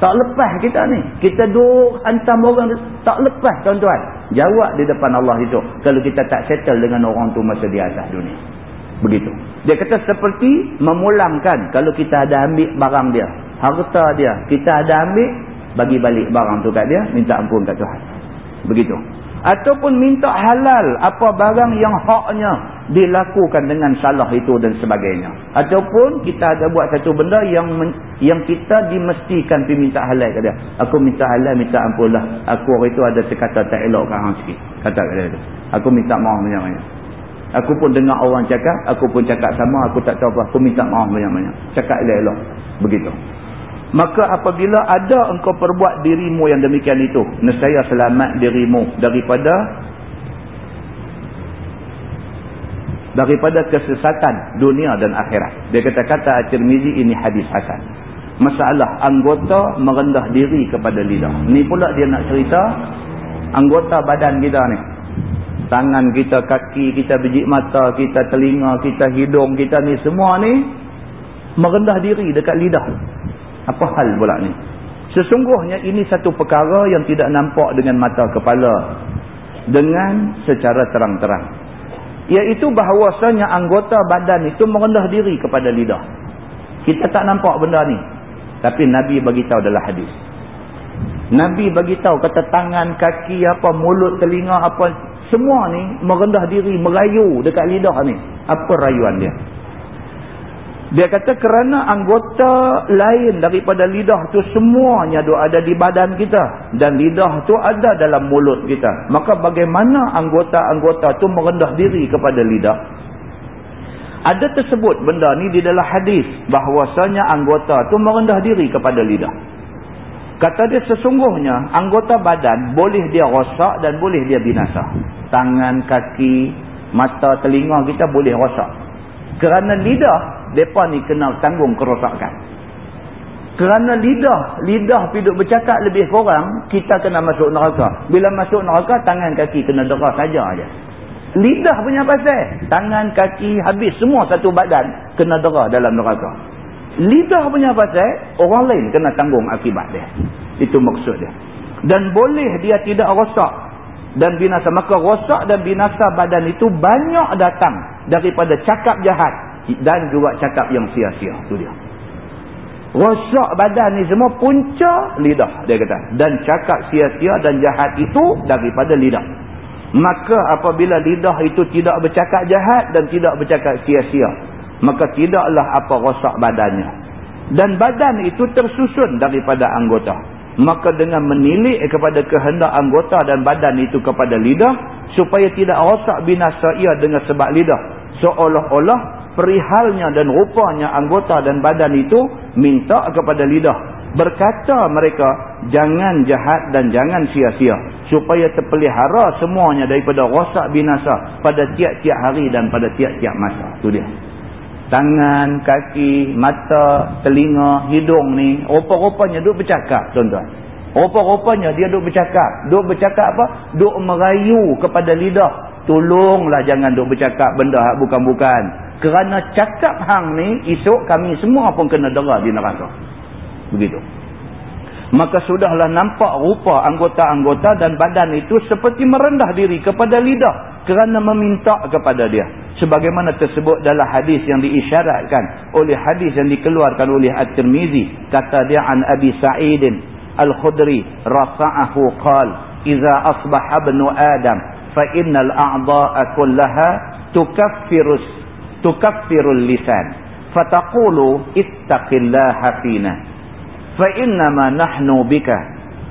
Tak lepas kita ni. Kita duk hantam orang. Tak lepas tuan-tuan. Jawab di depan Allah itu. Kalau kita tak settle dengan orang tu masa di atas dunia. Begitu. Dia kata seperti memulangkan. Kalau kita ada ambil barang dia. Harta dia. Kita ada ambil. Bagi balik barang tu kat dia. Minta ampun kat Tuhan. Begitu ataupun minta halal apa barang yang haknya dilakukan dengan salah itu dan sebagainya. Ataupun kita ada buat satu benda yang yang kita dimestikan pergi minta halal ke dia. Aku minta halal minta ampunlah aku hari itu ada sekata tak elok kat hang sikit. Kata kat dia aku minta maaf banyak-banyak. Aku pun dengar orang cakap aku pun cakap sama aku tak tahu apa. Aku minta maaf banyak-banyak. Cakap elok-elok. Begitu Maka apabila ada engkau perbuat dirimu yang demikian itu. Nescaya selamat dirimu daripada daripada kesesatan dunia dan akhirat. Dia kata-kata At-Tirmizi ini hadis hasan. Masalah anggota merendah diri kepada lidah. Ni pula dia nak cerita anggota badan kita ni. Tangan kita, kaki kita, biji mata kita, telinga kita, hidung kita ni semua ni merendah diri dekat lidah. Apa hal pula ni? Sesungguhnya ini satu perkara yang tidak nampak dengan mata kepala. Dengan secara terang-terang. Iaitu bahawasanya anggota badan itu merendah diri kepada lidah. Kita tak nampak benda ni. Tapi Nabi bagi tahu dalam hadis. Nabi bagi tahu kata tangan, kaki, apa mulut, telinga, apa semua ni merendah diri, merayu dekat lidah ni. Apa rayuan dia? Dia kata kerana anggota lain daripada lidah tu semuanya tu ada di badan kita. Dan lidah tu ada dalam mulut kita. Maka bagaimana anggota-anggota tu merendah diri kepada lidah? Ada tersebut benda ni di dalam hadis. Bahawasanya anggota tu merendah diri kepada lidah. Kata dia sesungguhnya anggota badan boleh dia rosak dan boleh dia binasa. Tangan, kaki, mata, telinga kita boleh rosak. Kerana lidah mereka ni kena tanggung kerosakan. Kerana lidah, lidah piduk bercakap lebih kurang, kita kena masuk neraka. Bila masuk neraka, tangan kaki kena derah saja aja. Lidah punya pasal. Tangan, kaki, habis semua satu badan kena derah dalam neraka. Lidah punya pasal, orang lain kena tanggung akibat dia. Itu maksud dia. Dan boleh dia tidak rosak dan binasa. Maka rosak dan binasa badan itu banyak datang daripada cakap jahat dan juga cakap yang sia-sia tu dia. Rosak badan ni semua punca lidah dia kata. Dan cakap sia-sia dan jahat itu daripada lidah. Maka apabila lidah itu tidak bercakap jahat dan tidak bercakap sia-sia maka tidaklah apa rosak badannya. Dan badan itu tersusun daripada anggota. Maka dengan menilik kepada kehendak anggota dan badan itu kepada lidah supaya tidak rosak binasa ia dengan sebab lidah. Seolah-olah perihalnya dan rupanya anggota dan badan itu minta kepada lidah. Berkata mereka, jangan jahat dan jangan sia-sia. Supaya terpelihara semuanya daripada rosak binasa pada tiap-tiap hari dan pada tiap-tiap masa. Itu dia. Tangan, kaki, mata, telinga, hidung ni, rupa-rupanya duduk bercakap tuan-tuan. Rupa-rupanya dia duk bercakap. Duk bercakap apa? Duk merayu kepada lidah. Tolonglah jangan duk bercakap benda bukan-bukan kerana cakap hang ni esok kami semua pun kena dera di neraka. Begitu. Maka sudahlah nampak rupa anggota-anggota dan badan itu seperti merendah diri kepada lidah kerana meminta kepada dia. Sebagaimana tersebut dalam hadis yang diisyaratkan oleh hadis yang dikeluarkan oleh At-Tirmizi. Kata dia an Abi Sa'idin Al-Khudri rafa'ahu qal idza asbaha ibnu Adam fa innal a'dha'a kullaha tukaffiru tukaffirul lisan. Fataqulu ittaqillaha fina. Fa innama nahnu bika.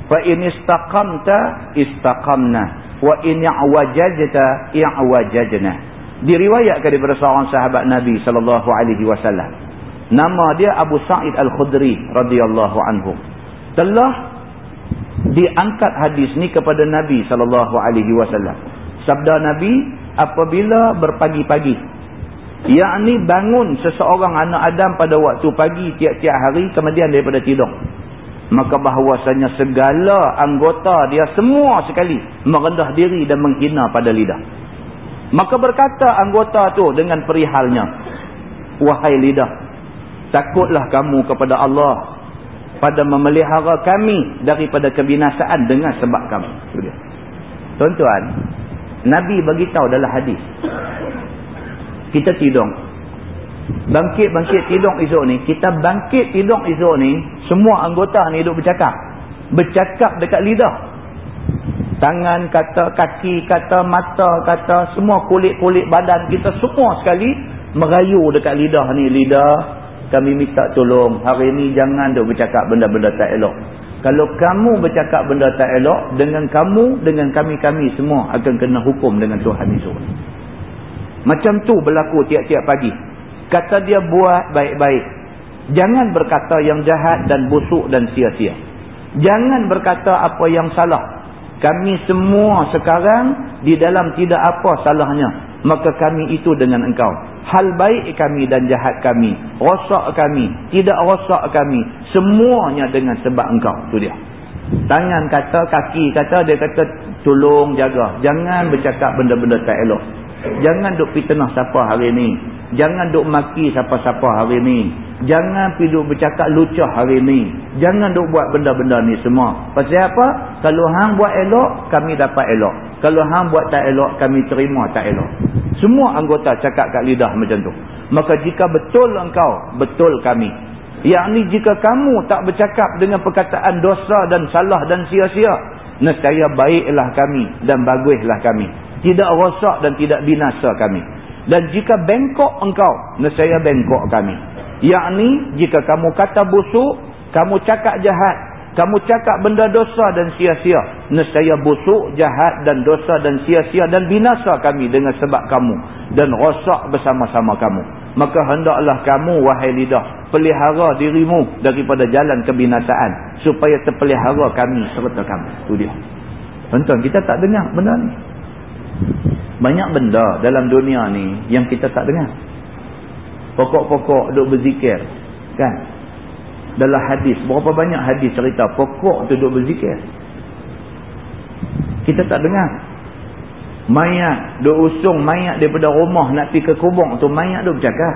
Fa in istaqamta istaqamna. Wa in i'wajajta i'wajajna. Diriwayatkan daripada seorang sahabat Nabi sallallahu alaihi wasallam. Nama dia Abu Sa'id Al-Khudri radhiyallahu anhu. Telah diangkat hadis ni kepada Nabi sallallahu alaihi wasallam. Sabda Nabi apabila berpagi-pagi yakni bangun seseorang anak Adam pada waktu pagi tiap-tiap hari kemudian daripada tidur maka bahawasanya segala anggota dia semua sekali merendah diri dan menghina pada lidah maka berkata anggota tu dengan perihalnya wahai lidah takutlah kamu kepada Allah pada memelihara kami daripada kebinasaan dengan sebab kamu. Tuan-tuan, Nabi bagi tahu dalam hadis. Kita tidur. Bangkit-bangkit tidur esok ni, kita bangkit tidur esok ni, semua anggota ni duduk bercakap. Bercakap dekat lidah. Tangan kata, kaki kata, mata kata, semua kulit-kulit badan kita semua sekali merayu dekat lidah ni. Lidah kami minta tolong hari ini jangan duk bercakap benda-benda tak elok kalau kamu bercakap benda tak elok dengan kamu dengan kami-kami semua akan kena hukum dengan Tuhan itu macam tu berlaku tiap-tiap pagi kata dia buat baik-baik jangan berkata yang jahat dan busuk dan sia-sia jangan berkata apa yang salah kami semua sekarang di dalam tidak apa salahnya maka kami itu dengan engkau. Hal baik kami dan jahat kami, rosak kami, tidak rosak kami, semuanya dengan sebab engkau. Itu dia. Tangan kata, kaki kata, dia kata tolong jaga. Jangan bercakap benda-benda tak elok. Jangan duk fitnah siapa hari ni. Jangan duk maki siapa-siapa hari ni. Jangan pergi duk bercakap lucah hari ni. Jangan duk buat benda-benda ni semua. Pasal apa? Kalau hang buat elok, kami dapat elok. Kalau hang buat tak elok, kami terima tak elok. Semua anggota cakap kat lidah macam tu. Maka jika betul engkau, betul kami. Yang ni jika kamu tak bercakap dengan perkataan dosa dan salah dan sia-sia. Nescaya baiklah kami dan baguslah kami. Tidak rosak dan tidak binasa kami. Dan jika bengkok engkau, nescaya bengkok kami. Yang ni jika kamu kata busuk, kamu cakap jahat, kamu cakap benda dosa dan sia-sia. Nescaya busuk, jahat dan dosa dan sia-sia dan binasa kami dengan sebab kamu. Dan rosak bersama-sama kamu. Maka hendaklah kamu, wahai lidah, pelihara dirimu daripada jalan kebinasaan. Supaya terpelihara kami serta kamu. Itu dia. Tuan-tuan, kita tak dengar benda ni. Banyak benda dalam dunia ni yang kita tak dengar. Pokok-pokok duk berzikir. Kan? dalam hadis berapa banyak hadis cerita pokok tu duduk berzikir kita tak dengar mayat duduk usung mayat daripada rumah nak pergi ke kubur tu mayat duduk bercakap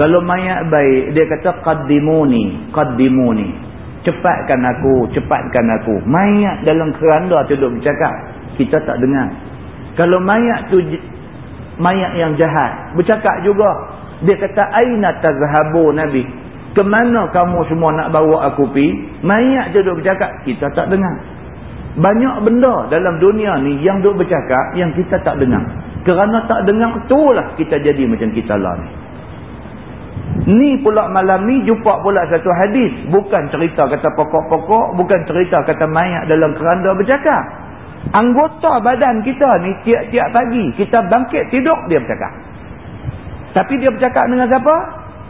kalau mayat baik dia kata qaddimuni qaddimuni cepatkan aku cepatkan aku mayat dalam keranda tu duduk bercakap kita tak dengar kalau mayat tu mayat yang jahat bercakap juga dia kata aina tazhabu nabi Kemana kamu semua nak bawa aku pi? Mayat je duk bercakap. Kita tak dengar. Banyak benda dalam dunia ni yang duk bercakap yang kita tak dengar. Kerana tak dengar itulah kita jadi macam kita lah ni. Ni pula malam ni jumpa pula satu hadis. Bukan cerita kata pokok-pokok. Bukan cerita kata mayat dalam keranda bercakap. Anggota badan kita ni tiap-tiap pagi. Kita bangkit tidur dia bercakap. Tapi dia bercakap dengan siapa?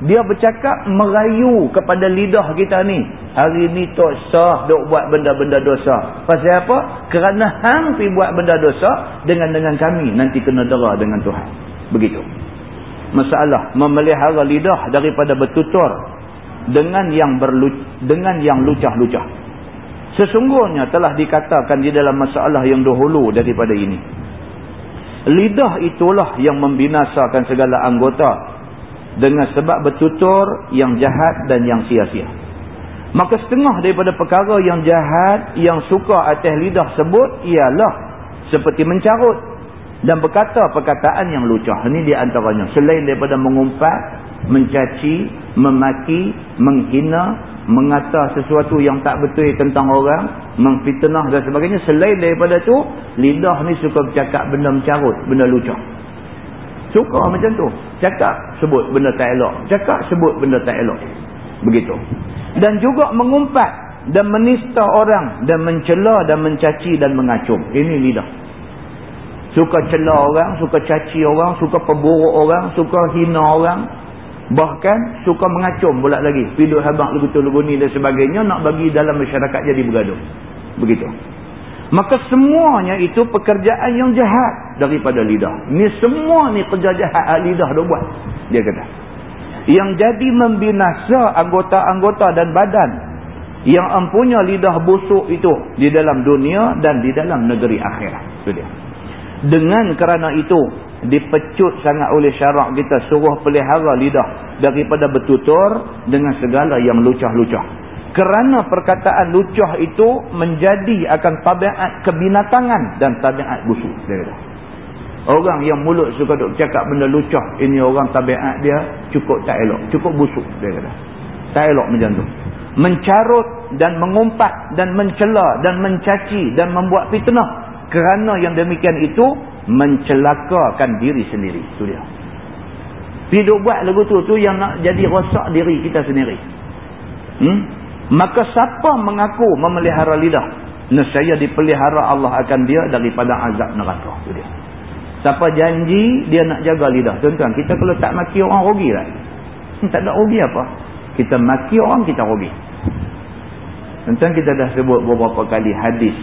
dia bercakap merayu kepada lidah kita ni hari ni tak sah duk buat benda-benda dosa pasal apa? kerana hang pergi buat benda dosa dengan dengan kami nanti kena dera dengan Tuhan begitu masalah memelihara lidah daripada bertutur dengan yang berlu dengan yang lucah-lucah Sesungguhnya telah dikatakan di dalam masalah yang dahulu daripada ini. Lidah itulah yang membinasakan segala anggota dengan sebab bertutur yang jahat dan yang sia-sia. Maka setengah daripada perkara yang jahat yang suka atas lidah sebut ialah seperti mencarut dan berkata perkataan yang lucah. Ini di antaranya. Selain daripada mengumpat, mencaci, memaki, menghina, mengata sesuatu yang tak betul tentang orang, memfitnah dan sebagainya. Selain daripada tu, lidah ni suka bercakap benda mencarut, benda lucah. Suka macam tu. Cakap, sebut benda tak elok. Cakap, sebut benda tak elok. Begitu. Dan juga mengumpat dan menista orang dan mencela dan mencaci dan mengacung. Ini lidah. Suka celah orang, suka caci orang, suka perburuk orang, suka hina orang, Bahkan suka mengacum pula lagi. Piduk habang lugu-lugu ni dan sebagainya nak bagi dalam masyarakat jadi bergaduh. Begitu. Maka semuanya itu pekerjaan yang jahat daripada lidah. Ni semua ni kerja jahat lidah dah buat. Dia kata. Yang jadi membinasa anggota-anggota dan badan yang empunya lidah busuk itu di dalam dunia dan di dalam negeri akhirat. Itu dia. Dengan kerana itu dipecut sangat oleh syarak kita suruh pelihara lidah daripada bertutur dengan segala yang lucah-lucah. Kerana perkataan lucah itu menjadi akan tabiat kebinatangan dan tabiat busuk orang yang mulut suka duk cakap benda lucah ini orang tabiat dia cukup tak elok cukup busuk dia kata. Tak elok macam tu. Mencarut dan mengumpat dan mencela dan mencaci dan membuat fitnah. Kerana yang demikian itu mencelakakan diri sendiri. Itu dia. Hidup buat lagu tu tu yang nak jadi rosak diri kita sendiri. Hmm? maka siapa mengaku memelihara lidah nescaya dipelihara Allah akan dia daripada azab neraka. Itu dia. Siapa janji dia nak jaga lidah tuan-tuan kita kalau tak maki orang rugi lah hmm, tak ada rugi apa? Kita maki orang kita rugi. Tuan-tuan kita dah sebut beberapa kali hadis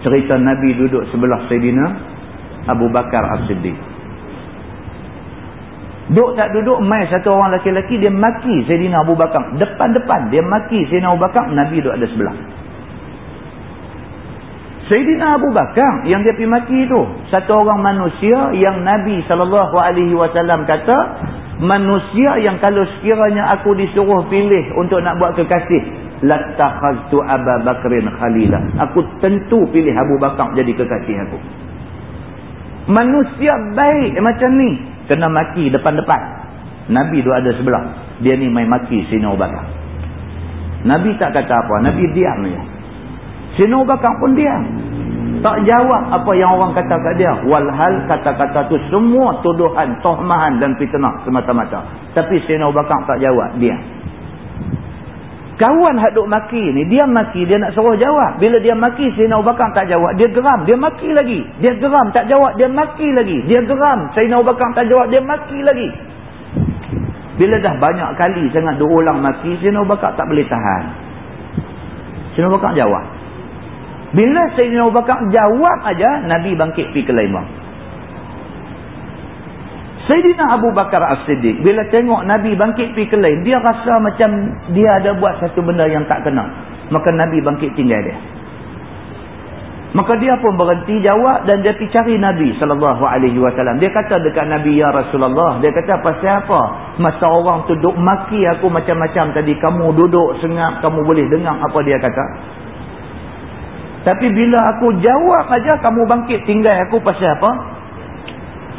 cerita Nabi duduk sebelah Sayyidina Abu Bakar As-Siddiq. Duduk tak duduk, mai satu orang laki-laki, dia maki Sayyidina Abu Bakar. Depan-depan, dia maki Sayyidina Abu Bakar, Nabi duduk ada sebelah. Sayyidina Abu Bakar yang dia pergi maki itu, satu orang manusia yang Nabi SAW kata, manusia yang kalau sekiranya aku disuruh pilih untuk nak buat kekasih, latakhaztu Abu Bakrin khalila. Aku tentu pilih Abu Bakar jadi kekasih aku. Manusia baik macam ni kena maki depan-depan. Nabi tu ada sebelah. Dia ni main maki Sina Abu Bakar. Nabi tak kata apa, Nabi diam je. Sina Abu Bakar pun diam. Tak jawab apa yang orang kata kat dia. Walhal kata-kata tu semua tuduhan, tohmahan dan fitnah semata-mata. Tapi Sina Abu Bakar tak jawab, diam. Kawan hak duk maki ni, dia maki, dia nak suruh jawab. Bila dia maki, Sayyidina Abu Bakar tak jawab, dia geram, dia maki lagi. Dia geram, tak jawab, dia maki lagi. Dia geram, Sayyidina Abu Bakar tak jawab, dia maki lagi. Bila dah banyak kali sangat duk ulang maki, Sayyidina Abu Bakar tak boleh tahan. Sayyidina Abu Bakar jawab. Bila Sayyidina Abu Bakar jawab aja, Nabi bangkit pergi ke lain Sayyidina Abu Bakar As-Siddiq bila tengok Nabi bangkit pergi ke lain, dia rasa macam dia ada buat satu benda yang tak kena. Maka Nabi bangkit tinggal dia. Maka dia pun berhenti jawab dan dia pergi cari Nabi SAW. Dia kata dekat Nabi, Ya Rasulullah, dia kata pasal apa? Masa orang tu duduk maki aku macam-macam tadi, kamu duduk sengap, kamu boleh dengar apa dia kata. Tapi bila aku jawab aja kamu bangkit tinggal aku pasal apa?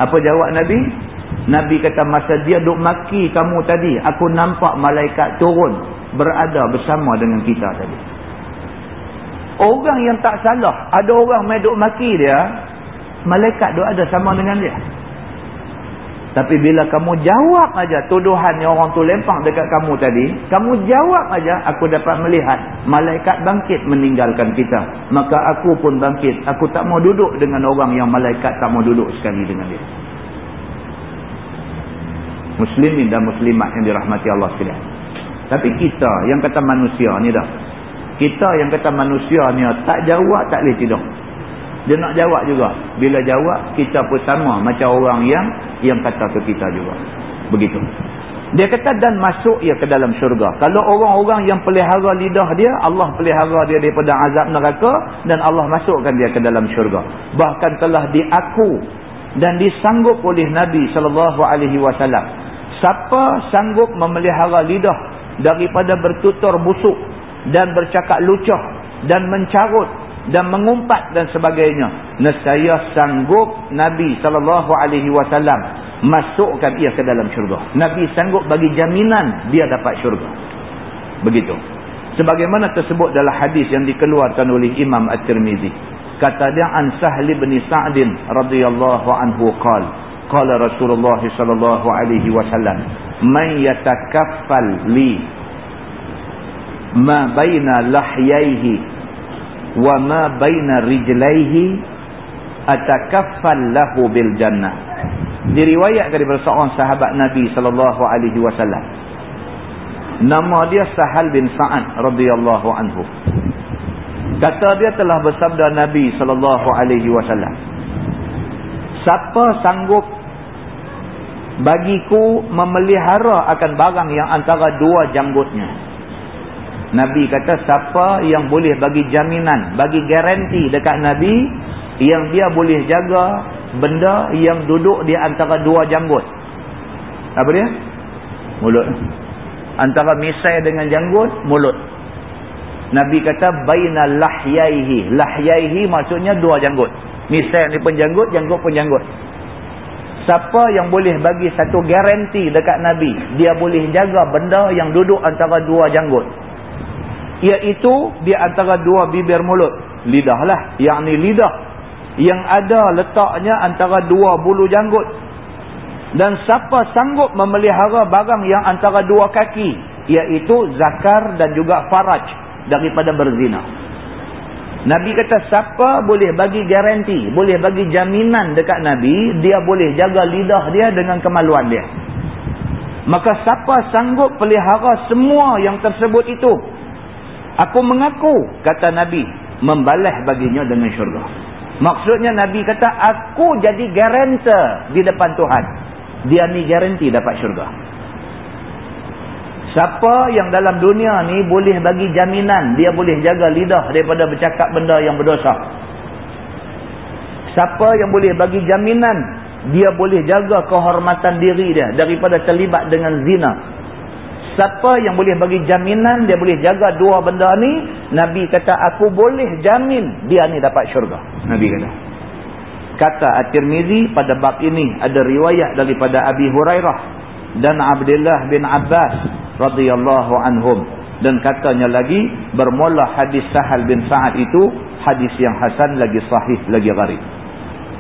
Apa jawab Nabi? Nabi kata masa dia duk maki kamu tadi, aku nampak malaikat turun berada bersama dengan kita tadi. Orang yang tak salah, ada orang main duk maki dia, malaikat duk ada sama dengan dia. Tapi bila kamu jawab aja tuduhan yang orang tu lempang dekat kamu tadi, kamu jawab aja, aku dapat melihat malaikat bangkit meninggalkan kita. Maka aku pun bangkit. Aku tak mau duduk dengan orang yang malaikat tak mau duduk sekali dengan dia muslimin dan muslimat yang dirahmati Allah sekalian. Tapi kita yang kata manusia ni dah. Kita yang kata manusia ni tak jawab tak boleh tidur. Dia nak jawab juga. Bila jawab kita pun sama macam orang yang yang kata ke kita juga. Begitu. Dia kata dan masuk ia ke dalam syurga. Kalau orang-orang yang pelihara lidah dia, Allah pelihara dia daripada azab neraka dan Allah masukkan dia ke dalam syurga. Bahkan telah diaku dan disanggup oleh Nabi sallallahu alaihi wasallam. Siapa sanggup memelihara lidah daripada bertutur busuk dan bercakap lucah dan mencarut dan mengumpat dan sebagainya, nescaya sanggup Nabi wasallam masukkan ia ke dalam syurga. Nabi sanggup bagi jaminan dia dapat syurga. Begitu. Sebagaimana tersebut dalam hadis yang dikeluarkan oleh Imam At-Tirmizi. Kata dia an Sahl bin Sa'd radhiyallahu anhu qala qala Rasulullah sallallahu alaihi wasallam man yatakaffal li ma baina lahyaihi wa ma baina rijlaihi atakaffal lahu bil jannah diriwayatkan daripada seorang sahabat Nabi sallallahu alaihi wasallam. Nama dia Sahal bin Sa'ad radhiyallahu anhu. Kata dia telah bersabda Nabi sallallahu alaihi wasallam. Siapa sanggup bagiku memelihara akan barang yang antara dua janggutnya. Nabi kata siapa yang boleh bagi jaminan, bagi garanti dekat Nabi yang dia boleh jaga benda yang duduk di antara dua janggut. Apa dia? Mulut. Antara misai dengan janggut, mulut. Nabi kata baina lahyaihi. Lahyaihi maksudnya dua janggut. Misai ni pun janggut, janggut pun janggut. Siapa yang boleh bagi satu garanti dekat Nabi, dia boleh jaga benda yang duduk antara dua janggut. Iaitu di antara dua bibir mulut. Lidah lah. Yang ni lidah yang ada letaknya antara dua bulu janggut dan siapa sanggup memelihara barang yang antara dua kaki iaitu zakar dan juga faraj daripada berzina Nabi kata siapa boleh bagi garanti boleh bagi jaminan dekat Nabi dia boleh jaga lidah dia dengan kemaluan dia maka siapa sanggup pelihara semua yang tersebut itu aku mengaku kata Nabi membalas baginya dengan syurga Maksudnya Nabi kata, aku jadi garantor di depan Tuhan. Dia ni garanti dapat syurga. Siapa yang dalam dunia ni boleh bagi jaminan, dia boleh jaga lidah daripada bercakap benda yang berdosa. Siapa yang boleh bagi jaminan, dia boleh jaga kehormatan diri dia daripada terlibat dengan zina. Siapa yang boleh bagi jaminan, dia boleh jaga dua benda ni. Nabi kata, aku boleh jamin dia ni dapat syurga. Nabi kata. Kata At-Tirmizi pada bab ini ada riwayat daripada Abi Hurairah dan Abdullah bin Abbas radhiyallahu anhum. Dan katanya lagi, bermula hadis Sahal bin Sa'ad itu, hadis yang hasan lagi sahih, lagi gharib.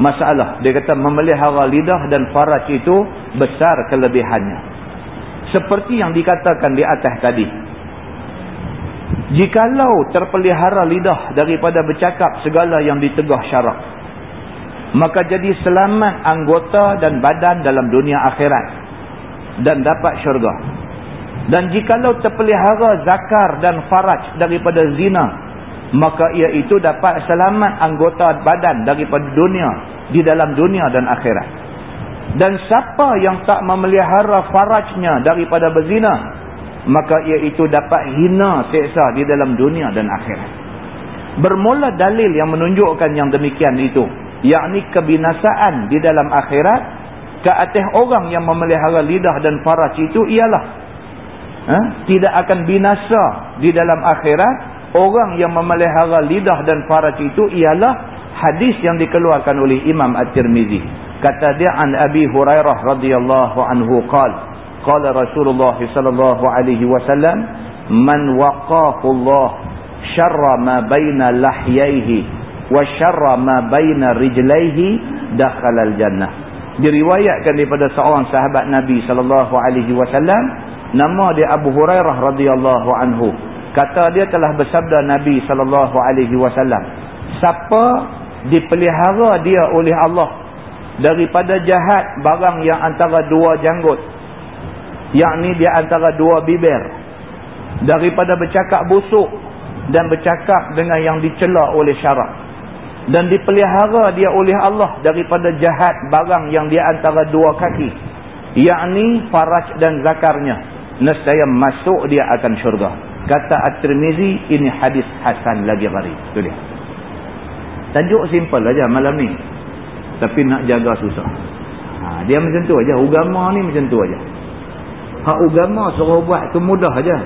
Masalah, dia kata memelihara lidah dan faraj itu besar kelebihannya seperti yang dikatakan di atas tadi jikalau terpelihara lidah daripada bercakap segala yang ditegah syarak maka jadi selamat anggota dan badan dalam dunia akhirat dan dapat syurga. Dan jikalau terpelihara zakar dan faraj daripada zina maka ia itu dapat selamat anggota badan daripada dunia di dalam dunia dan akhirat. Dan siapa yang tak memelihara farajnya daripada berzina maka ia itu dapat hina seksa di dalam dunia dan akhirat. Bermula dalil yang menunjukkan yang demikian itu yakni kebinasaan di dalam akhirat ke atas orang yang memelihara lidah dan faraj itu ialah ha? tidak akan binasa di dalam akhirat. Orang yang memelihara lidah dan faraj itu ialah hadis yang dikeluarkan oleh Imam At-Tirmizi. Kata dia an Abi Hurairah radhiyallahu anhu qala qala Rasulullah sallallahu alaihi wasallam man waqahu Allah syarra ma baina lahyaihi wa syarra ma baina rijlaihi dakhala al-jannah diriwayatkan daripada seorang sahabat Nabi sallallahu alaihi wasallam nama dia Abu Hurairah radhiyallahu anhu. Kata dia telah bersabda Nabi sallallahu alaihi wasallam siapa dipelihara dia oleh Allah daripada jahat barang yang antara dua janggut yakni dia antara dua bibir daripada bercakap busuk dan bercakap dengan yang dicela oleh syarak dan dipelihara dia oleh Allah daripada jahat barang yang dia antara dua kaki. Yakni faraj dan zakarnya. Nescaya masuk dia akan syurga. Kata at-tirmizi ini hadis hasan lagi gharib tu dia. Tajuk simple aja malam ni. Tapi nak jaga susah. Ha, dia macam tu aja. Agama ni macam tu aja. Hak agama suruh buat tu mudah aja.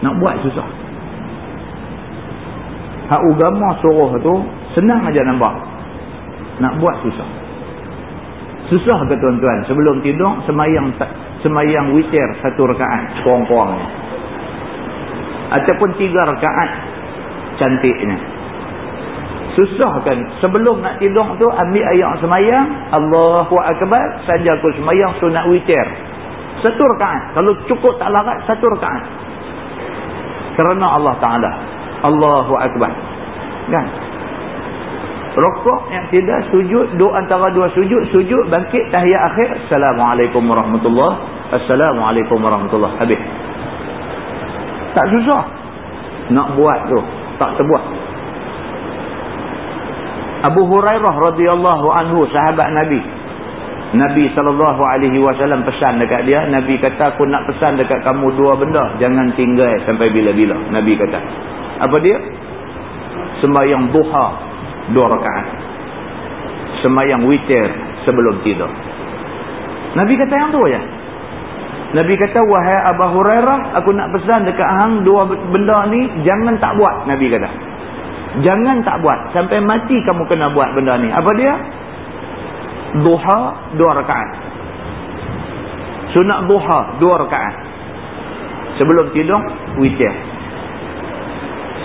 Nak buat susah. Hak agama suruh tu senang aja nampak nak buat susah. Susah ke tuan-tuan? Sebelum tidur semayang semayang witir satu rekaat kurang-kurangnya ataupun tiga rekaat cantiknya. Susah kan? Sebelum nak tidur tu ambil ayat semayang. Allahu Akbar. Saja aku semayang sunat witir. Satu rekaat kalau cukup tak larat satu rekaat kerana Allah Ta'ala. Allahu Akbar. Kan rokok yang tidak sujud. Dua antara dua sujud sujud bangkit tahiyat akhir. Assalamualaikum warahmatullahi Assalamualaikum warahmatullahi habis. Tak susah. Nak buat tu tak terbuat. Abu Hurairah radhiyallahu anhu sahabat Nabi. Nabi SAW pesan dekat dia. Nabi kata aku nak pesan dekat kamu dua benda. Jangan tinggal sampai bila-bila. Nabi kata. Apa dia? Sembahyang duha dua rakaat. Semayang witir sebelum tidur. Nabi kata yang tu aja. Nabi kata wahai Abu Hurairah aku nak pesan dekat hang dua benda ni jangan tak buat Nabi kata. Jangan tak buat sampai mati kamu kena buat benda ni. Apa dia? Duha dua rakaat. Sunat duha dua rakaat. Sebelum tidur witir.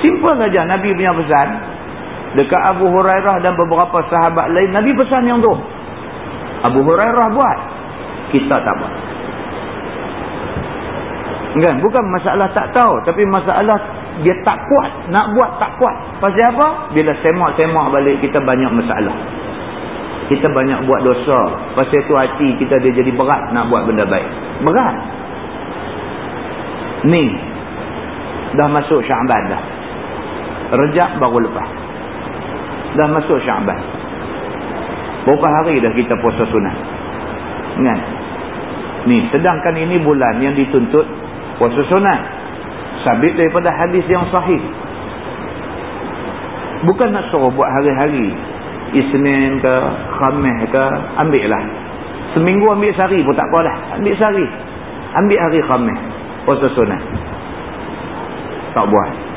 Simple saja Nabi punya pesan dekat Abu Hurairah dan beberapa sahabat lain Nabi pesan yang tu. Abu Hurairah buat kita tak buat. Kan? Bukan masalah tak tahu tapi masalah dia tak kuat nak buat tak kuat. Pasal apa? Bila semak-semak balik kita banyak masalah. Kita banyak buat dosa. Pasal itu hati kita dia jadi berat nak buat benda baik. Berat. Ni dah masuk Syaban dah. Rejak baru lepas dah masuk Syaban. Berapa hari dah kita puasa sunat? Ingat? Ni, sedangkan ini bulan yang dituntut puasa sunat. Sabit daripada hadis yang sahih. Bukan nak suruh buat hari-hari. Isnin ke, Khamis ke, ambil lah. Seminggu ambil sehari pun tak apa dah. Ambil sehari. Ambil hari Khamis. Puasa sunat. Tak buat.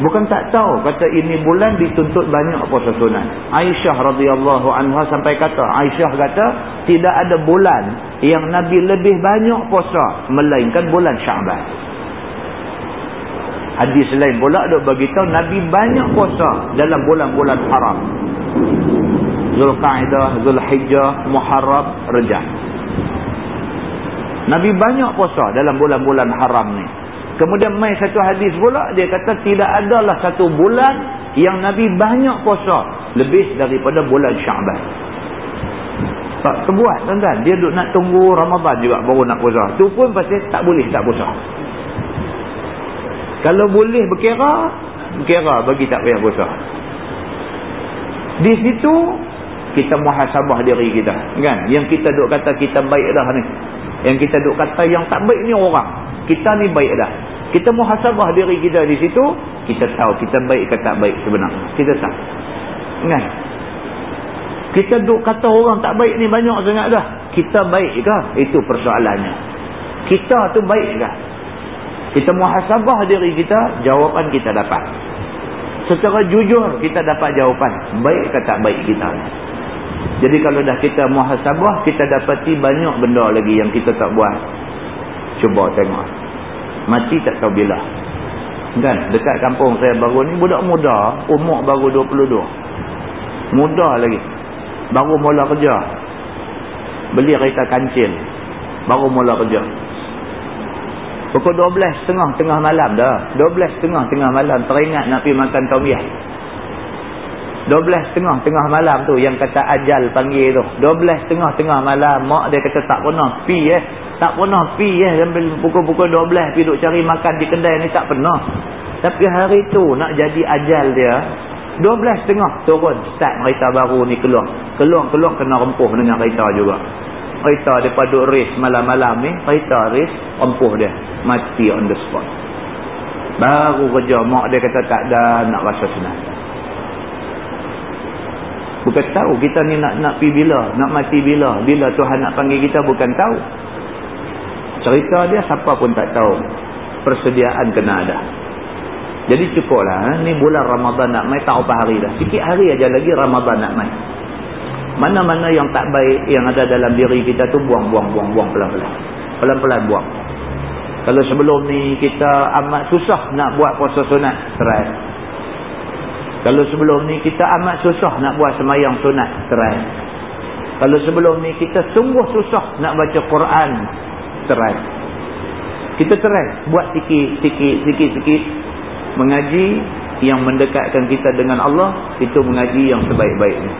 Bukan tak tahu kata ini bulan dituntut banyak puasa sunat. Aisyah radhiyallahu anha sampai kata, Aisyah kata tidak ada bulan yang Nabi lebih banyak puasa melainkan bulan Syaban. Hadis lain pula dok bagi tahu Nabi banyak puasa dalam bulan-bulan haram. Zulqa'dah, Zulhijjah, Muharram, Rajab. Nabi banyak puasa dalam bulan-bulan haram ni. Kemudian mai satu hadis pula dia kata tidak adalah satu bulan yang Nabi banyak puasa lebih daripada bulan Syaban. Tak terbuat tuan-tuan. Dia duk nak tunggu Ramadan juga baru nak puasa. Tu pun pasal tak boleh tak puasa. Kalau boleh berkira, berkira bagi tak payah puasa. Di situ kita muhasabah diri kita, kan? Yang kita duk kata kita baik dah ni. Yang kita duk kata yang tak baik ni orang kita ni baik dah kita muhasabah diri kita di situ kita tahu kita baik ke tak baik sebenarnya. Kita tahu. Kan kita duk kata orang tak baik ni banyak sangat dah. Kita baik ke? Itu persoalannya. Kita tu baik ke? Kita muhasabah diri kita jawapan kita dapat. Secara jujur kita dapat jawapan baik ke tak baik kita jadi kalau dah kita muhasabah kita dapati banyak benda lagi yang kita tak buat. Cuba tengok mati tak tahu bila kan? Dekat kampung saya baru ni budak muda umur baru 22 muda lagi. Baru mula kerja. Beli kereta kancil. Baru mula kerja. Pukul 12 tengah tengah malam dah. 12 tengah tengah malam teringat nak pergi makan tomiyah 12 tengah tengah malam tu yang kata ajal panggil tu. 12 tengah tengah malam mak dia kata tak pernah pi eh. Tak pernah pi eh. Sambil pukul-pukul 12 pergi duk cari makan di kedai ni tak pernah. Tapi hari tu nak jadi ajal dia 12 tengah turun. Start kereta baru ni keluar. Keluar-keluar kena rempuh dengan kereta juga. Kereta mereka duduk race malam-malam ni kereta race empuh dia. Mati on the spot. Baru kerja mak dia kata tak ada nak rasa senang bukan tahu kita ni nak nak pi bila nak mati bila. Bila Tuhan nak panggil kita bukan tahu. Cerita dia siapa pun tak tahu. Persediaan kena ada. Jadi cukuplah eh? ni bulan Ramadan nak mai tak apa hari dah. Sikit hari aja lagi Ramadan nak mai. Mana-mana yang tak baik yang ada dalam diri kita tu buang-buang-buang-buang pelan-pelan. Pelan-pelan buang. Kalau sebelum ni kita amat susah nak buat puasa sunat try kalau sebelum ni kita amat susah nak buat semayang sunat try kalau sebelum ni kita sungguh susah nak baca Quran try kita try buat sikit-sikit sikit-sikit mengaji yang mendekatkan kita dengan Allah itu mengaji yang sebaik-baiknya.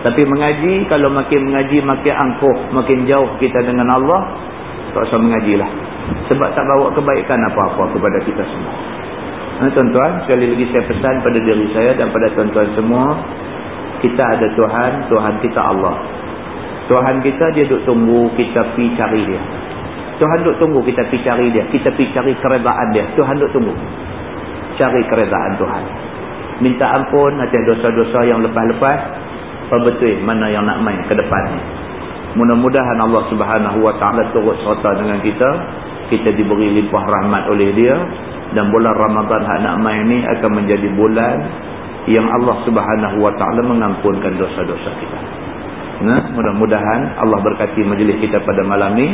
Tapi mengaji kalau makin mengaji makin angkuh makin jauh kita dengan Allah tak usah mengajilah. Sebab tak bawa kebaikan apa-apa kepada kita semua tuan-tuan sekali lagi saya pesan pada diri saya dan pada tuan-tuan semua kita ada Tuhan Tuhan kita Allah. Tuhan kita dia duk tunggu kita pi cari dia. Tuhan duk tunggu kita pi cari dia. Kita pi cari keredaan dia. Tuhan duk tunggu. Cari keredaan Tuhan. Minta ampun atas dosa-dosa yang lepas-lepas betul mana yang nak main ke depan mudah-mudahan Allah subhanahu wa ta'ala turut serta dengan kita. Kita diberi limpah rahmat oleh dia dan bulan Ramadan yang nak main ni akan menjadi bulan yang Allah subhanahu wa ta'ala mengampunkan dosa-dosa kita. Nah, mudah-mudahan Allah berkati majlis kita pada malam ni.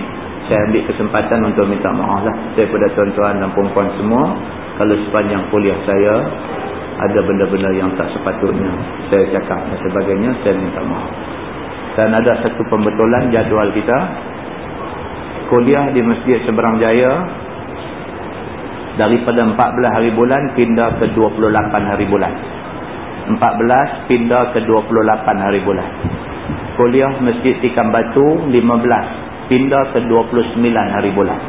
Saya ambil kesempatan untuk minta maaf lah daripada tuan-tuan dan perempuan semua. Kalau sepanjang kuliah saya ada benda-benda yang tak sepatutnya saya cakap dan sebagainya saya minta maaf. Dan ada satu pembetulan jadual kita. Kuliah di Masjid Seberang Jaya daripada 14 hari bulan pindah ke 28 hari bulan. 14 pindah ke 28 hari bulan. Kuliah Masjid Tikam Batu 15 pindah ke 29 hari bulan.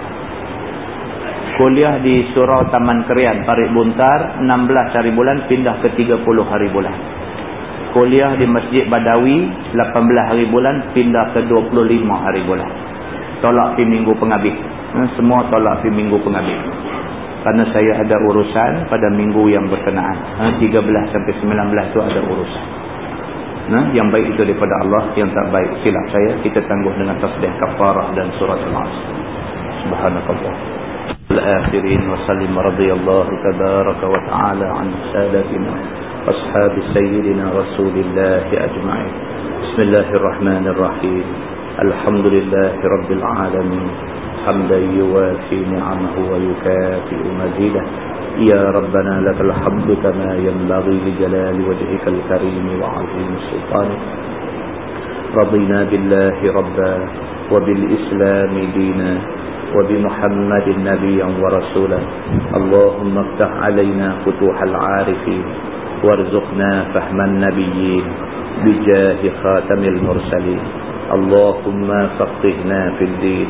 Kuliah di Surau Taman Kerian Parit Buntar 16 hari bulan pindah ke 30 hari bulan. Kuliah di Masjid Badawi 18 hari bulan pindah ke 25 hari bulan. Tolak di minggu pengabit ha, semua tolak di minggu pengabit kerana saya ada urusan pada minggu yang berkenaan 13 ha, sampai 19 itu ada urusan nah, ha, yang baik itu daripada Allah yang tak baik silap saya kita tangguh dengan tasbih kafarah dan surat al-as subhanakallah الآخرين وسلم رضي الله تبارك وتعالى عن سادتنا أصحاب سيدنا رسول الله أجمعين بسم الله الرحمن الرحيم الحمد لله رب العالمين حمدا يوافي نعمه ويكافئ مزيده. يا ربنا لك الحمد كما ينبغي لجلال وجهك الكريم وعظيم سلطانك. رضينا بالله ربا وبالإسلام دينا وبمحمد نبيا ورسولا. اللهم افتح علينا فتوح العارفين وارزقنا فهم النبيين بجاه خاتم المرسلين. اللهم فقهنا في الدين